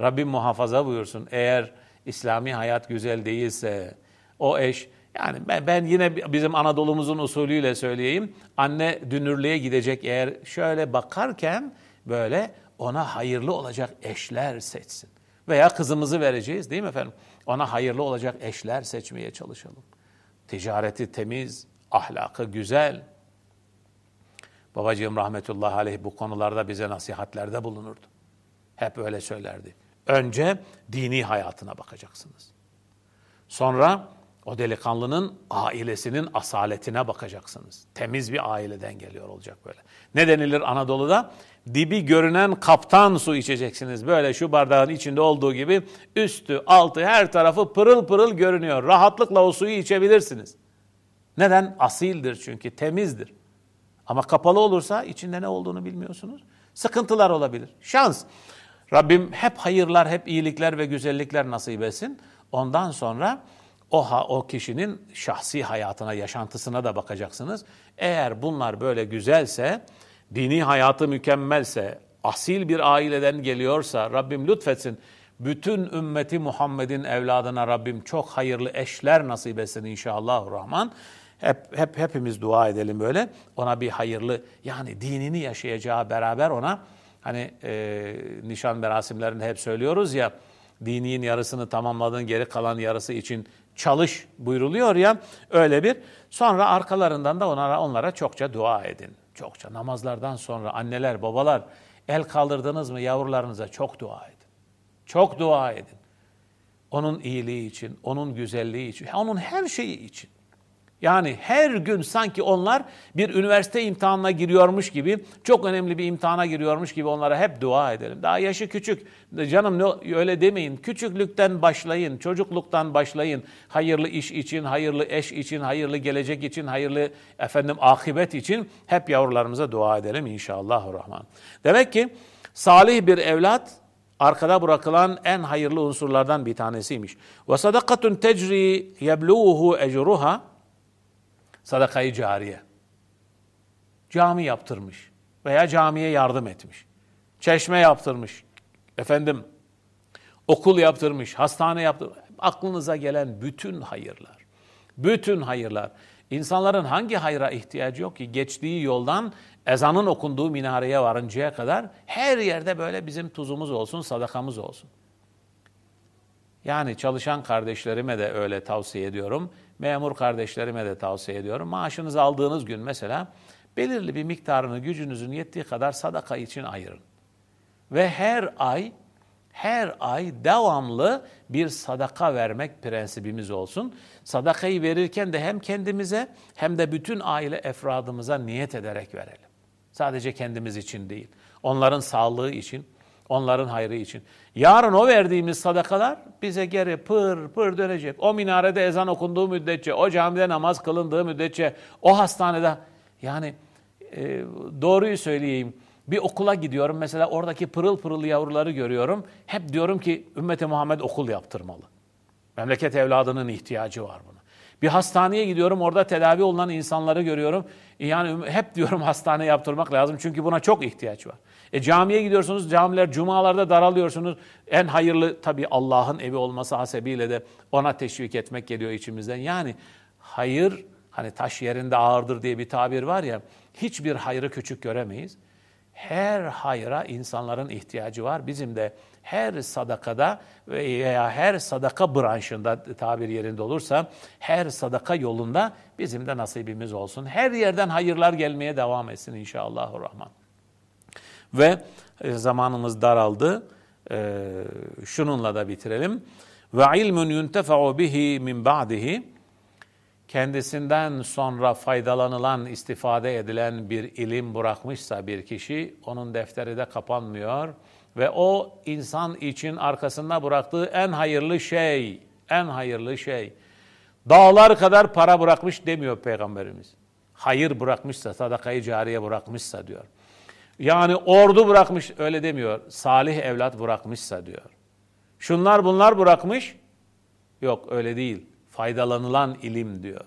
Rabbim muhafaza buyursun. Eğer İslami hayat güzel değilse o eş, yani ben, ben yine bizim Anadolu'muzun usulüyle söyleyeyim. Anne dünürlüğe gidecek eğer şöyle bakarken böyle ona hayırlı olacak eşler seçsin. Veya kızımızı vereceğiz değil mi efendim? Ona hayırlı olacak eşler seçmeye çalışalım. Ticareti temiz, ahlakı güzel, Babacığım rahmetullahi aleyh bu konularda bize nasihatlerde bulunurdu. Hep öyle söylerdi. Önce dini hayatına bakacaksınız. Sonra o delikanlının ailesinin asaletine bakacaksınız. Temiz bir aileden geliyor olacak böyle. Ne denilir Anadolu'da? Dibi görünen kaptan su içeceksiniz. Böyle şu bardağın içinde olduğu gibi üstü, altı, her tarafı pırıl pırıl görünüyor. Rahatlıkla o suyu içebilirsiniz. Neden? Asildir çünkü, temizdir. Ama kapalı olursa içinde ne olduğunu bilmiyorsunuz. Sıkıntılar olabilir. Şans. Rabbim hep hayırlar, hep iyilikler ve güzellikler nasip etsin. Ondan sonra o, o kişinin şahsi hayatına, yaşantısına da bakacaksınız. Eğer bunlar böyle güzelse, dini hayatı mükemmelse, asil bir aileden geliyorsa Rabbim lütfetsin. Bütün ümmeti Muhammed'in evladına Rabbim çok hayırlı eşler nasip etsin inşallah rahman. Hep, hep hepimiz dua edelim böyle. Ona bir hayırlı yani dinini yaşayacağı beraber ona hani e, nişan merasimlerinde hep söylüyoruz ya dininin yarısını tamamladığın geri kalan yarısı için çalış buyruluyor ya öyle bir. Sonra arkalarından da onlara onlara çokça dua edin. Çokça namazlardan sonra anneler babalar el kaldırdınız mı yavrularınıza çok dua edin. Çok dua edin. Onun iyiliği için, onun güzelliği için, onun her şeyi için. Yani her gün sanki onlar bir üniversite imtihanına giriyormuş gibi, çok önemli bir imtihana giriyormuş gibi onlara hep dua edelim. Daha yaşı küçük, canım öyle demeyin. Küçüklükten başlayın, çocukluktan başlayın. Hayırlı iş için, hayırlı eş için, hayırlı gelecek için, hayırlı efendim akibet için hep yavrularımıza dua edelim inşallahurrahman. Demek ki salih bir evlat arkada bırakılan en hayırlı unsurlardan bir tanesiymiş. Ve sadakatun tecri yebluhu sadakayı cariye. Cami yaptırmış veya camiye yardım etmiş. Çeşme yaptırmış. Efendim okul yaptırmış, hastane yaptırmış. Aklınıza gelen bütün hayırlar. Bütün hayırlar. İnsanların hangi hayra ihtiyacı yok ki? Geçtiği yoldan ezanın okunduğu minareye varıncaya kadar her yerde böyle bizim tuzumuz olsun, sadakamız olsun. Yani çalışan kardeşlerime de öyle tavsiye ediyorum. Memur kardeşlerime de tavsiye ediyorum. Maaşınızı aldığınız gün mesela belirli bir miktarını gücünüzün yettiği kadar sadaka için ayırın. Ve her ay her ay devamlı bir sadaka vermek prensibimiz olsun. Sadakayı verirken de hem kendimize hem de bütün aile efradımıza niyet ederek verelim. Sadece kendimiz için değil. Onların sağlığı için, onların hayrı için. Yarın o verdiğimiz sadakalar bize geri pır pır dönecek. O minarede ezan okunduğu müddetçe, o camide namaz kılındığı müddetçe, o hastanede yani e, doğruyu söyleyeyim. Bir okula gidiyorum mesela oradaki pırıl pırıl yavruları görüyorum. Hep diyorum ki ümmeti Muhammed okul yaptırmalı. Memleket evladının ihtiyacı var buna. Bir hastaneye gidiyorum orada tedavi olunan insanları görüyorum. Yani hep diyorum *laughs* hastane yaptırmak lazım çünkü buna çok ihtiyaç var. E camiye gidiyorsunuz, camiler cumalarda daralıyorsunuz. En hayırlı tabii Allah'ın evi olması hasebiyle de ona teşvik etmek geliyor içimizden. Yani hayır, hani taş yerinde ağırdır diye bir tabir var ya, hiçbir hayrı küçük göremeyiz. Her hayra insanların ihtiyacı var. Bizim de her sadakada veya her sadaka branşında tabir yerinde olursa her sadaka yolunda bizim de nasibimiz olsun. Her yerden hayırlar gelmeye devam etsin inşallahurrahman. Ve e, zamanımız daraldı. E, şununla da bitirelim. Ve ilmun yuntefa'u bihi min ba'dihi kendisinden sonra faydalanılan, istifade edilen bir ilim bırakmışsa bir kişi, onun defteri de kapanmıyor ve o insan için arkasında bıraktığı en hayırlı şey, en hayırlı şey. Dağlar kadar para bırakmış demiyor Peygamberimiz. Hayır bırakmışsa, sadakayı cariye bırakmışsa diyor. Yani ordu bırakmış öyle demiyor. Salih evlat bırakmışsa diyor. Şunlar bunlar bırakmış. Yok öyle değil. Faydalanılan ilim diyor.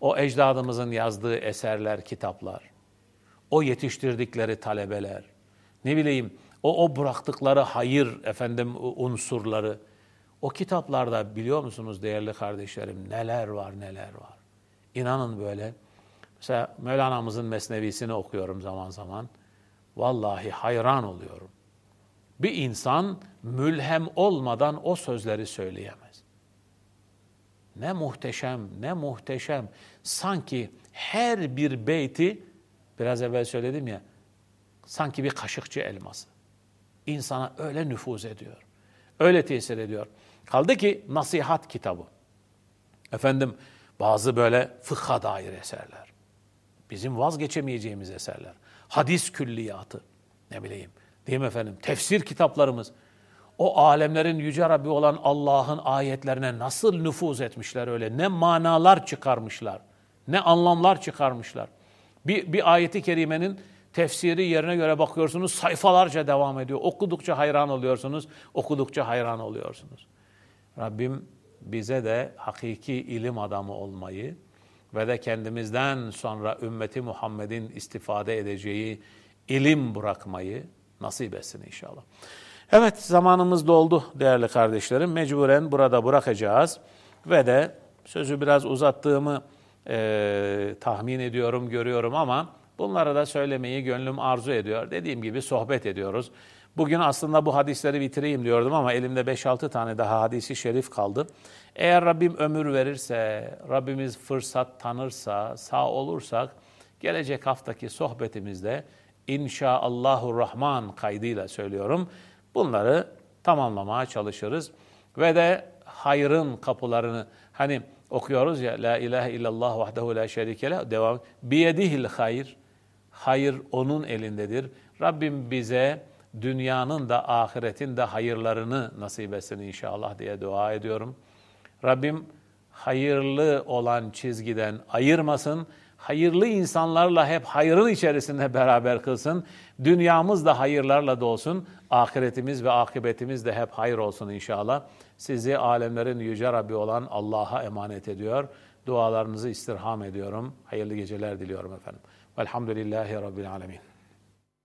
O ecdadımızın yazdığı eserler, kitaplar. O yetiştirdikleri talebeler. Ne bileyim o, o bıraktıkları hayır efendim unsurları. O kitaplarda biliyor musunuz değerli kardeşlerim neler var neler var. İnanın böyle. Mesela Mevlana'mızın mesnevisini okuyorum zaman zaman. Vallahi hayran oluyorum. Bir insan mülhem olmadan o sözleri söyleyemez. Ne muhteşem, ne muhteşem. Sanki her bir beyti, biraz evvel söyledim ya, sanki bir kaşıkçı elması. İnsana öyle nüfuz ediyor. Öyle tesir ediyor. Kaldı ki nasihat kitabı. Efendim bazı böyle fıkha dair eserler. Bizim vazgeçemeyeceğimiz eserler hadis külliyatı, ne bileyim, değil mi efendim? Tefsir kitaplarımız, o alemlerin yüce Rabbi olan Allah'ın ayetlerine nasıl nüfuz etmişler öyle, ne manalar çıkarmışlar, ne anlamlar çıkarmışlar. Bir, bir ayeti kerimenin tefsiri yerine göre bakıyorsunuz sayfalarca devam ediyor. Okudukça hayran oluyorsunuz, okudukça hayran oluyorsunuz. Rabbim bize de hakiki ilim adamı olmayı, ve de kendimizden sonra ümmeti Muhammed'in istifade edeceği ilim bırakmayı nasip etsin inşallah. Evet zamanımız doldu değerli kardeşlerim. Mecburen burada bırakacağız ve de sözü biraz uzattığımı e, tahmin ediyorum, görüyorum ama bunları da söylemeyi gönlüm arzu ediyor. Dediğim gibi sohbet ediyoruz. Bugün aslında bu hadisleri bitireyim diyordum ama elimde 5-6 tane daha hadisi şerif kaldı. Eğer Rabbim ömür verirse, Rabbimiz fırsat tanırsa, sağ olursak gelecek haftaki sohbetimizde inşaallahu rahman kaydıyla söylüyorum. Bunları tamamlamaya çalışırız. Ve de hayrın kapılarını hani okuyoruz ya la ilahe illallah vahdehu la şerike leh devam biyedihil hayr hayır onun elindedir. Rabbim bize dünyanın da ahiretin de hayırlarını nasip etsin inşallah diye dua ediyorum. Rabbim hayırlı olan çizgiden ayırmasın. Hayırlı insanlarla hep hayırın içerisinde beraber kılsın. Dünyamız da hayırlarla dolsun. Ahiretimiz ve akıbetimiz de hep hayır olsun inşallah. Sizi alemlerin yüce Rabbi olan Allah'a emanet ediyor. Dualarınızı istirham ediyorum. Hayırlı geceler diliyorum efendim. Velhamdülillahi Rabbil Alemin.